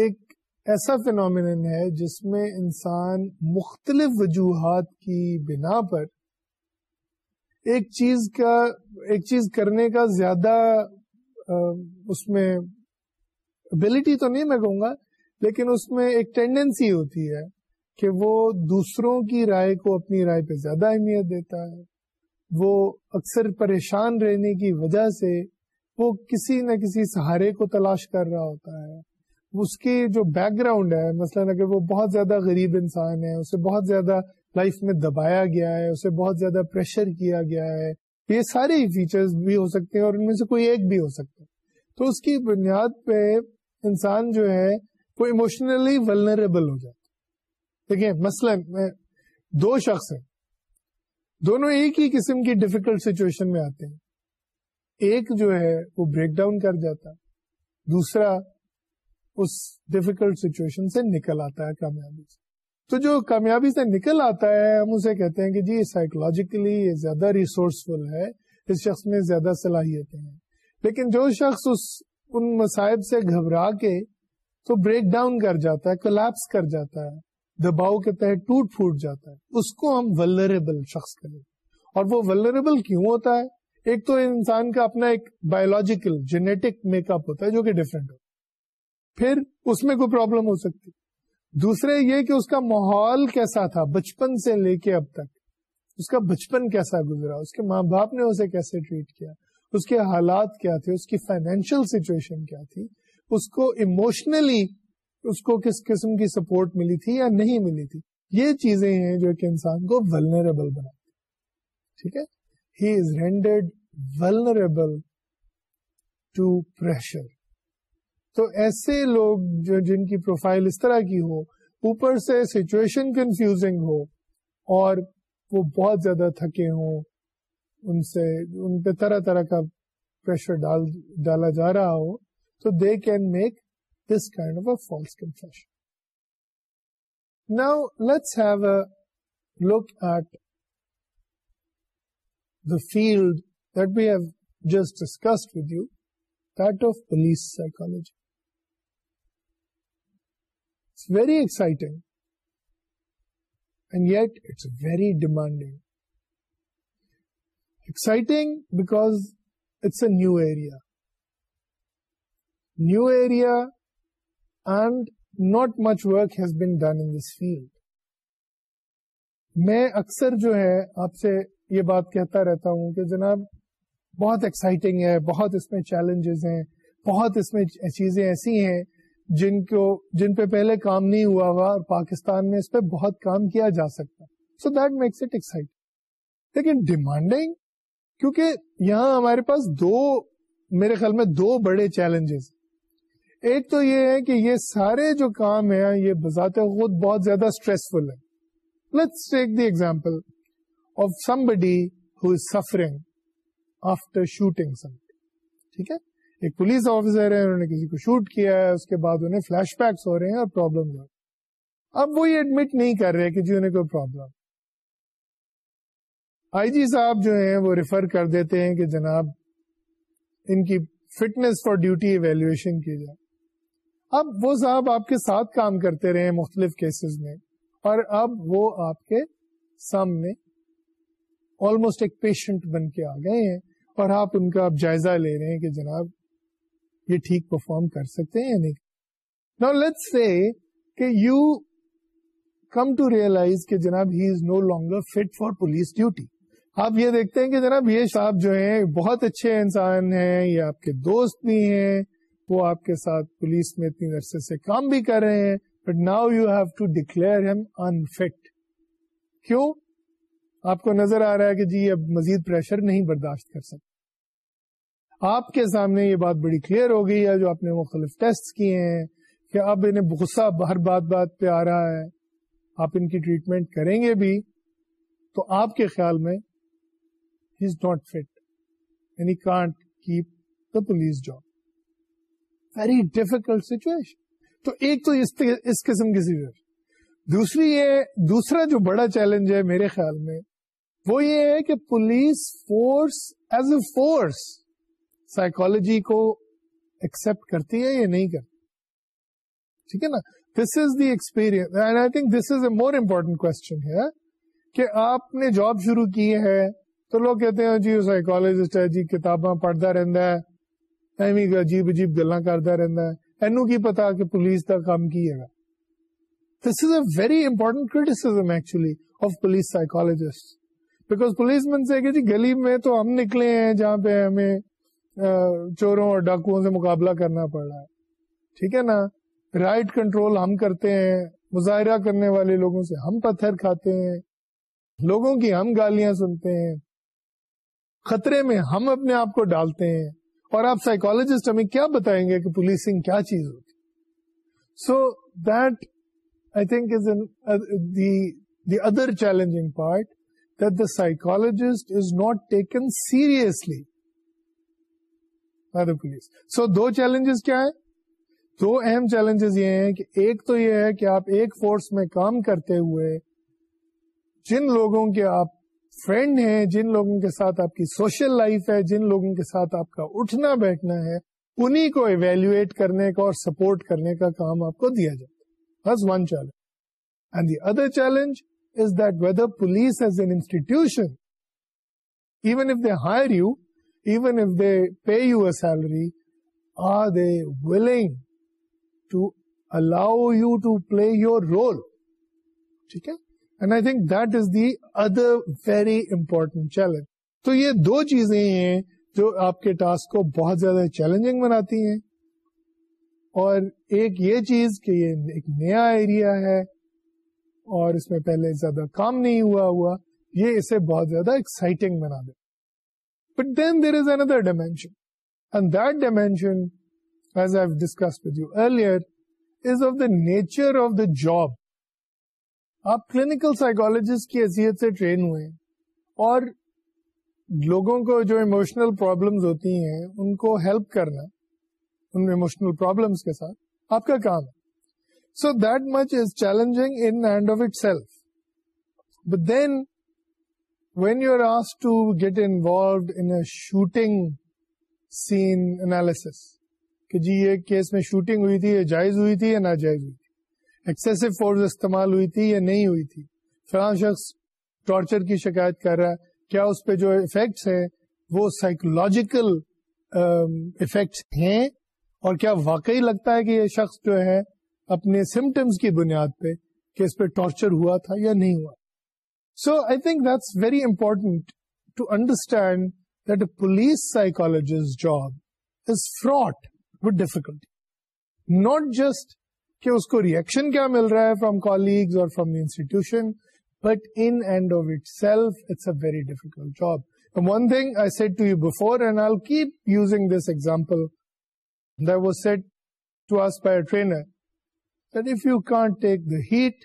Speaker 1: ایک ایسا فینومین ہے جس میں انسان مختلف وجوہات کی بنا پر ایک چیز کا ایک چیز کرنے کا زیادہ اس میں ابلٹی تو نہیں میں کہوں گا لیکن اس میں ایک ٹینڈنسی ہوتی ہے کہ وہ دوسروں کی رائے کو اپنی رائے پہ زیادہ اہمیت دیتا ہے وہ اکثر پریشان رہنے کی وجہ سے وہ کسی نہ کسی سہارے کو تلاش کر رہا ہوتا ہے اس کے جو بیک گراؤنڈ ہے مثلا اگر وہ بہت زیادہ غریب انسان ہے اسے بہت زیادہ لائف میں دبایا گیا ہے اسے بہت زیادہ پریشر کیا گیا ہے یہ سارے فیچرز بھی ہو سکتے ہیں اور ان میں سے کوئی ایک بھی ہو سکتا ہے تو اس کی بنیاد پہ انسان جو ہے وہ ایموشنلی ولنریبل ہو جاتا دیکھیں مثلا مثلاً دو شخص ہیں دونوں ایک ہی قسم کی ڈیفیکلٹ سچویشن میں آتے ہیں ایک جو ہے وہ بریک ڈاؤن کر جاتا دوسرا اس ڈیفیکلٹ سچویشن سے نکل آتا ہے کامیابی سے تو جو کامیابی سے نکل آتا ہے ہم اسے کہتے ہیں کہ جی سائیکولوجیکلی یہ زیادہ ریسورسفل ہے اس شخص میں زیادہ صلاحیتیں لیکن جو شخص اس ان مسائب سے گھبرا کے تو بریک ڈاؤن کر جاتا ہے کولیپس کر جاتا ہے دباؤ کے تحت ٹوٹ پھوٹ جاتا ہے اس کو ہم ولریبل شخص کریں اور وہ ولریبل کیوں ہوتا ہے ایک تو انسان کا اپنا ایک بایولوجیکل جینیٹک میک اپ ہوتا ہے جو کہ ڈفرینٹ ہوتا ہے پھر اس میں کوئی پرابلم ہو سکتی دوسرے یہ کہ اس کا ماحول کیسا تھا بچپن سے لے کے اب تک اس کا بچپن کیسا گزرا اس کے ماں باپ نے اسے کیسے ٹریٹ کیا اس کے حالات کیا تھے اس کی فائنینشیل سچویشن کیا تھی اس کو ایموشنلی اس کو کس قسم کی سپورٹ ملی تھی یا نہیں ملی تھی یہ چیزیں ہیں جو کہ انسان کو ولنریبل بناتی ٹھیک ہے he is rendered vulnerable to pressure تو ایسے لوگ جو جن کی پروفائل اس طرح کی ہو اوپر سے سچویشن کنفیوزنگ ہو اور وہ بہت زیادہ تھکے ہوں ان سے ان پہ طرح طرح کا پریشر ڈال ڈالا جا رہا ہو تو they can make this kind of a false confession now let's have a look at the field that we have just discuss with you that of police psychology very exciting it's very demanding exciting because new area new area and not much work has been done in this field میں اکثر جو ہے آپ سے یہ بات کہتا رہتا ہوں کہ جناب بہت ایکسائٹنگ ہے بہت اس میں چیلنجز ہیں بہت اس میں چیزیں ایسی ہیں جن کو جن پہ پہلے کام نہیں ہوا ہوا اور پاکستان میں اس پہ بہت کام کیا جا سکتا so that makes it exciting لیکن ڈیمانڈنگ کیونکہ یہاں ہمارے پاس دو میرے خیال میں دو بڑے چیلنجز ایک تو یہ ہے کہ یہ سارے جو کام ہے یہ بذات خود بہت زیادہ اسٹریسفل ہے let's take the example of somebody who is suffering after shooting some ٹھیک ہے ایک پولیس آفیسر ہے انہوں نے کسی کو شوٹ کیا ہے اس کے بعد انہیں فلیش بیکس ہو رہے ہیں اور پرابلم ہو رہی اب وہ یہ ایڈمٹ نہیں کر رہے کہ جی انہیں کوئی پرابلم آئی جی صاحب جو ہیں وہ ریفر کر دیتے ہیں کہ جناب ان کی فٹنس فار ڈیوٹی ایویلویشن کی جائے اب وہ صاحب آپ کے ساتھ کام کرتے رہے مختلف کیسز میں اور اب وہ آپ کے سامنے آلموسٹ ایک پیشنٹ بن کے آ گئے ہیں اور آپ ان کا اب جائزہ لے رہے ہیں کہ جناب یہ ٹھیک پرفارم کر سکتے ہیں یا نہیں نا لیٹ سی کہ یو کم ٹو ریئلائز کہ جناب he is no longer fit for police duty آپ یہ دیکھتے ہیں کہ جناب یہ صاحب جو ہیں بہت اچھے انسان ہیں یہ آپ کے دوست بھی ہیں وہ آپ کے ساتھ پولیس میں اتنی عرصے سے کام بھی کر رہے ہیں but now you have to declare him unfit کیوں آپ کو نظر آ رہا ہے کہ جی اب مزید پریشر نہیں برداشت کر سکتے آپ کے سامنے یہ بات بڑی کلیئر ہو گئی ہے جو آپ نے مختلف ٹیسٹ کیے ہیں کہ اب انہیں غصہ ہر بات بات پہ آ رہا ہے آپ ان کی ٹریٹمنٹ کریں گے بھی تو آپ کے خیال میں he is not fit and can't keep the police job very difficult situation تو ایک تو اس, اس قسم کی سچویشن دوسری یہ دوسرا جو بڑا چیلنج ہے میرے خیال میں وہ یہ ہے کہ police force as a force psychology کو ایکسپٹ کرتی ہے یا نہیں کرتی ٹھیک ہے نا this is the experience and I think this is a more important question ہے کہ آپ نے جاب شروع کی ہے تو لوگ کہتے ہیں جی سائیکولوجسٹ ہے جی کتاباں پڑھتا رہتا ہے ایوی عجیب عجیب گلا کرتا رہتا ہے اینو کی پتا کہ پولیس کا کام کی ہے this is a very important criticism actually of police psychologist because policemen سے کہ جی گلی میں تو ہم نکلے ہیں جہاں پہ ہمیں چوروں اور ڈاکوؤں سے مقابلہ کرنا پڑ رہا ہے ٹھیک ہے نا رائٹ کنٹرول ہم کرتے ہیں مظاہرہ کرنے والے لوگوں سے ہم پتھر کھاتے ہیں لوگوں کی ہم گالیاں سنتے ہیں خطرے میں ہم اپنے آپ کو ڈالتے ہیں اور آپ سائیکولوجسٹ ہمیں کیا بتائیں گے کہ پولیسنگ کیا چیز ہوتی so that I think is the other challenging part that the psychologist is not taken seriously by the police so do challenges کیا ہے دو اہم چیلنجز یہ ہیں کہ ایک تو یہ ہے کہ آپ ایک فورس میں کام کرتے ہوئے جن لوگوں کے آپ فرینڈ ہیں جن لوگوں کے ساتھ آپ کی سوشل لائف ہے جن لوگوں کے ساتھ آپ کا اٹھنا بیٹھنا ہے انہی کو ایویلویٹ کرنے کا اور سپورٹ کرنے کا کام آپ کو دیا جاتا بس one challenge and the other challenge is that whether police as an institution even if they hire you even pay your salary are they willing to allow you to play your role ٹھیک ہے یہ دو چیزیں ہیں جو آپ کے ٹاسک کو بہت زیادہ چیلنجنگ بناتی ہیں اور ایک یہ چیز کہ یہ ایک نیا ایریا ہے اور اس میں پہلے زیادہ کام نہیں ہوا ہوا یہ اسے بہت زیادہ ایکسائٹنگ بنا دے But then there is another dimension. And that dimension, as I've discussed with you earlier, is of the nature of the job. آپ کلینکل سائیکولوجسٹ کی حیثیت سے ٹرین ہوئے اور لوگوں کو جو اموشنل پرابلمز ہوتی ہیں ان کو ہیلپ کرنا ان اموشنل پرابلمز کے ساتھ آپ کا کام ہے so that much is challenging and of itself but then when you has to get involved in shooting scene analysis کہ جی یہ کیس میں شوٹنگ ہوئی تھی یہ جائز ہوئی تھی یا ناجائز ہوئی تھی ایکسیسو فورس استعمال ہوئی تھی یا نہیں ہوئی تھی فلاں شخص ٹارچر کی شکایت کر رہا ہے کیا اس پہ جو افیکٹس ہیں وہ سائیکولوجیکل افیکٹس um, ہیں اور کیا واقعی لگتا ہے کہ یہ شخص جو ہے اپنے سمٹمس کی بنیاد پہ کہ اس پہ ٹارچر ہوا تھا یا نہیں ہوا تھا so I think very very to to understand a police psychologist's job is fraught with difficulty. Not just کہ اس کو ریئیکشن کیا مل رہا ہے فرام کالیگز اور from the institution but and of itself it's a very difficult job one thing I said to you before and I keep using this example said to us despair trainer that if you can't take the heat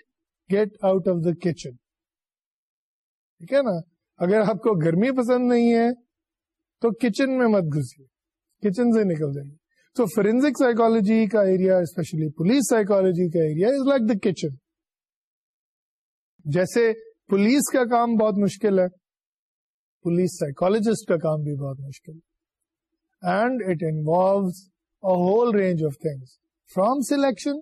Speaker 1: get out of the kitchen ٹھیک ہے نا اگر آپ کو گرمی پسند نہیں ہے تو کچن میں مت گھسیے کچن سے نکل جائیے تو فورینزک سائیکولوجی کا ایریا اسپیشلی پولیس سائیکولوجی کا area is like the kitchen جیسے پولیس کا کام بہت مشکل ہے پولیس سائیکولوجسٹ کا کام بھی بہت مشکل and it involve whole range of things from selection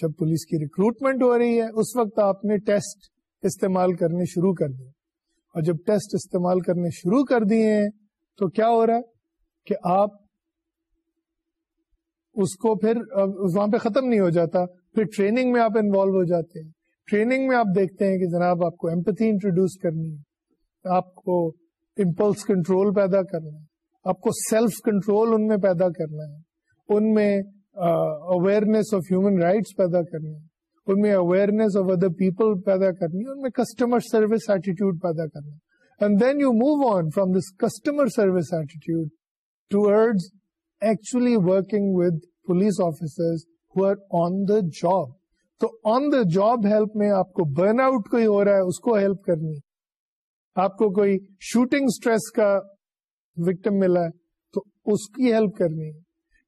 Speaker 1: جب پولیس کی ریکروٹمنٹ ہو رہی ہے اس وقت آپ نے ٹیسٹ استعمال کرنے شروع کر دیے اور جب ٹیسٹ استعمال کرنے شروع کر دیے ہیں تو کیا ہو رہا ہے کہ آپ اس کو پھر وہاں پہ ختم نہیں ہو جاتا پھر ٹریننگ میں آپ انوالو ہو جاتے ہیں ٹریننگ میں آپ دیکھتے ہیں کہ جناب آپ کو ایمپتھی انٹروڈیوس کرنی ہے آپ کو امپلس کنٹرول پیدا کرنا ہے آپ کو سیلف کنٹرول ان میں پیدا کرنا ہے ان میں اویئرنیس آف ہیومن رائٹس پیدا کرنا ہے ان میں اویئرنیس آف ادر پیپل پیدا کرنی ان میں کسٹمر سروس ایٹیٹیوڈ پیدا کرنا and then you move on from this customer service attitude to actually working with police officer job تو آن دا جاب ہیلپ میں آپ کو برن آؤٹ کوئی ہو رہا ہے اس کو ہیلپ کرنی آپ کو کوئی شوٹنگ اسٹریس کا وکٹم ملا ہے تو اس کی ہیلپ کرنی ہے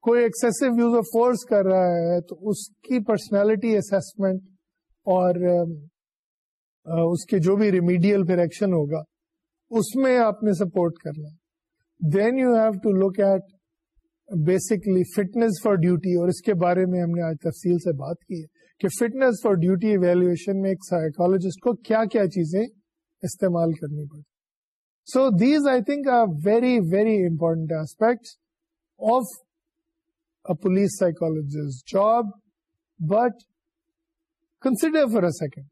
Speaker 1: کوئی ایکسیسو یوز آف فورس کر رہا ہے تو اس کی پرسنالٹی اسسمنٹ اور um, اس کے جو بھی ریمیڈیل پھر ایکشن ہوگا اس میں آپ نے سپورٹ کرنا ہے then you have to look at basically fitness for duty اور اس کے بارے میں ہم نے آج تفصیل سے بات کی ہے کہ فٹنس فار ڈیوٹی ایویلویشن میں ایک سائیکولوجسٹ کو کیا کیا چیزیں استعمال کرنی پڑتی so these I think are very very important aspect of police psychologist job but consider for a second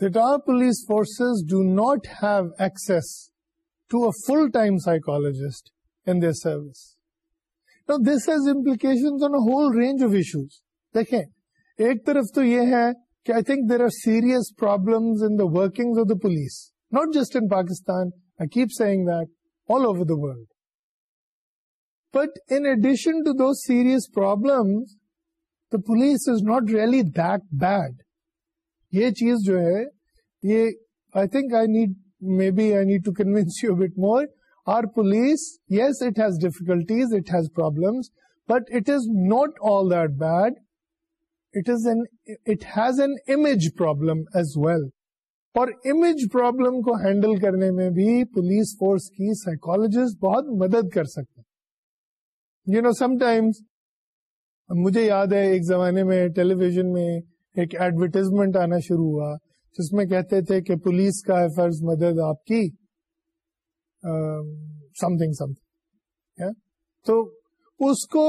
Speaker 1: that are police forces do not have access to a full time psychologist in this service this has implication whole range of issues دیکھیں ایک طرف تو یہ ہے کہ I think there are serious problem working of the police not just in Pakistan I keep seeing all over the world but in addition to those serious problem the police is not really that bad یہ چیز جو ہے یہ I think I need me be I need to convince you what more are police yes it has difficulties it has problem but it is not all that it has an image problem as well اور امیج پرابلم کو ہینڈل کرنے میں بھی پولیس فورس کی سائیکولوجسٹ بہت مدد کر سکتے یو نو سم ٹائمس مجھے یاد ہے ایک زمانے میں ٹیلی ویژن میں ایک ایڈورٹیزمنٹ آنا شروع ہوا جس میں کہتے تھے کہ پولیس کا فرض مدد آپ کی سم تھنگ سم تو اس کو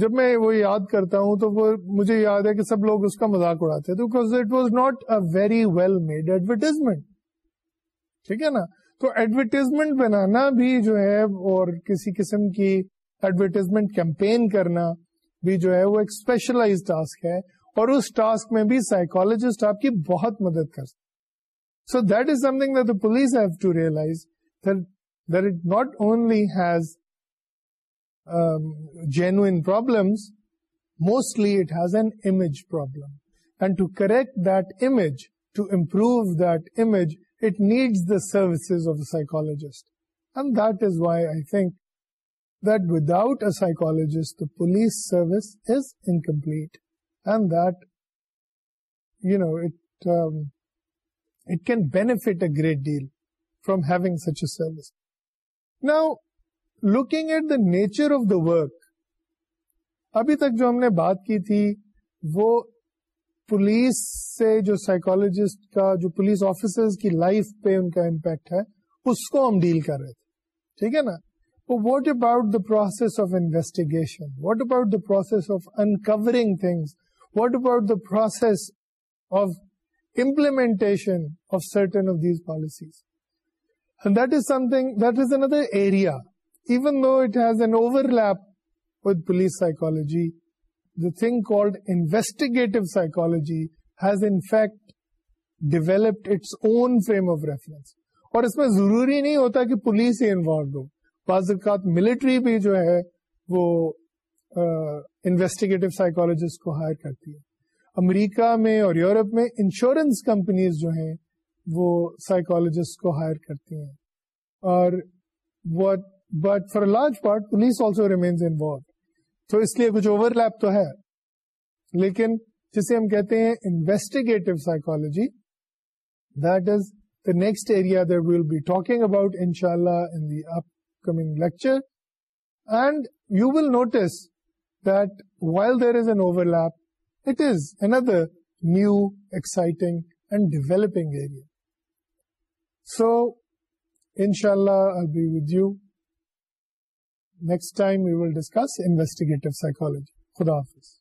Speaker 1: جب میں وہ یاد کرتا ہوں تو وہ مجھے یاد ہے کہ سب لوگ اس کا مذاق اڑاتے because not a very well made advertisement ٹھیک ہے نا تو ایڈورٹیزمنٹ بنانا بھی جو ہے اور کسی قسم کی ایڈورٹیزمنٹ کیمپین کرنا بھی جو ہے وہ ایک اسپیشلائز ٹاسک ہے اور اس ٹاسک میں بھی سائیکولوجسٹ آپ کی بہت مدد کر سکتے so that is something the police have to realize it not only has genuine problem mostly it has an image problem and to correct that image to improve that image it needs the services of the psychologist and that is why I think that without a psychologist, the police service is incomplete and psychology police service is incomplete and though it can benefit a great deal from here now look at the nature of the work ابھی تک جو ہم نے بات کی تھی وہ پولیس سے جو سائیکولوجسٹ کا جو پولیس آفیسر کی لائف پہ ان کا امپیکٹ ہے اس کو ہم ڈیل کر رہے تھے ٹھیک ہے نا what about the process of investigation what about the process of uncovering things what about the process of implementation of certain of these policies that is something that is another area even those an overlap with police psychology the thing called investigative psychology has in fact developed its own frame of reference اور اس میں ضروری نہیں ہوتا کہ پولیس ہی انوالوڈ ہو بعض اوقات ملٹری بھی جو ہے وہ uh, سائیکولوجسٹ کو ہائر کرتی ہے امریکہ میں اور یورپ میں انشورنس کمپنیز جو ہیں وہ سائیکولوجسٹ کو ہائر کرتی ہیں اور but for large part police also remains کچھ اوور لیپ تو ہے لیکن جسے ہم کہتے ہیں investigative psychology that is the next area that we'll be talking about ان شاء اللہ in the upcoming lecture and you will notice that there is an overlap it is another new exciting and developing area so ان شاء اللہ ابھی with you next time you will discuss investigative psychology خدا حافظ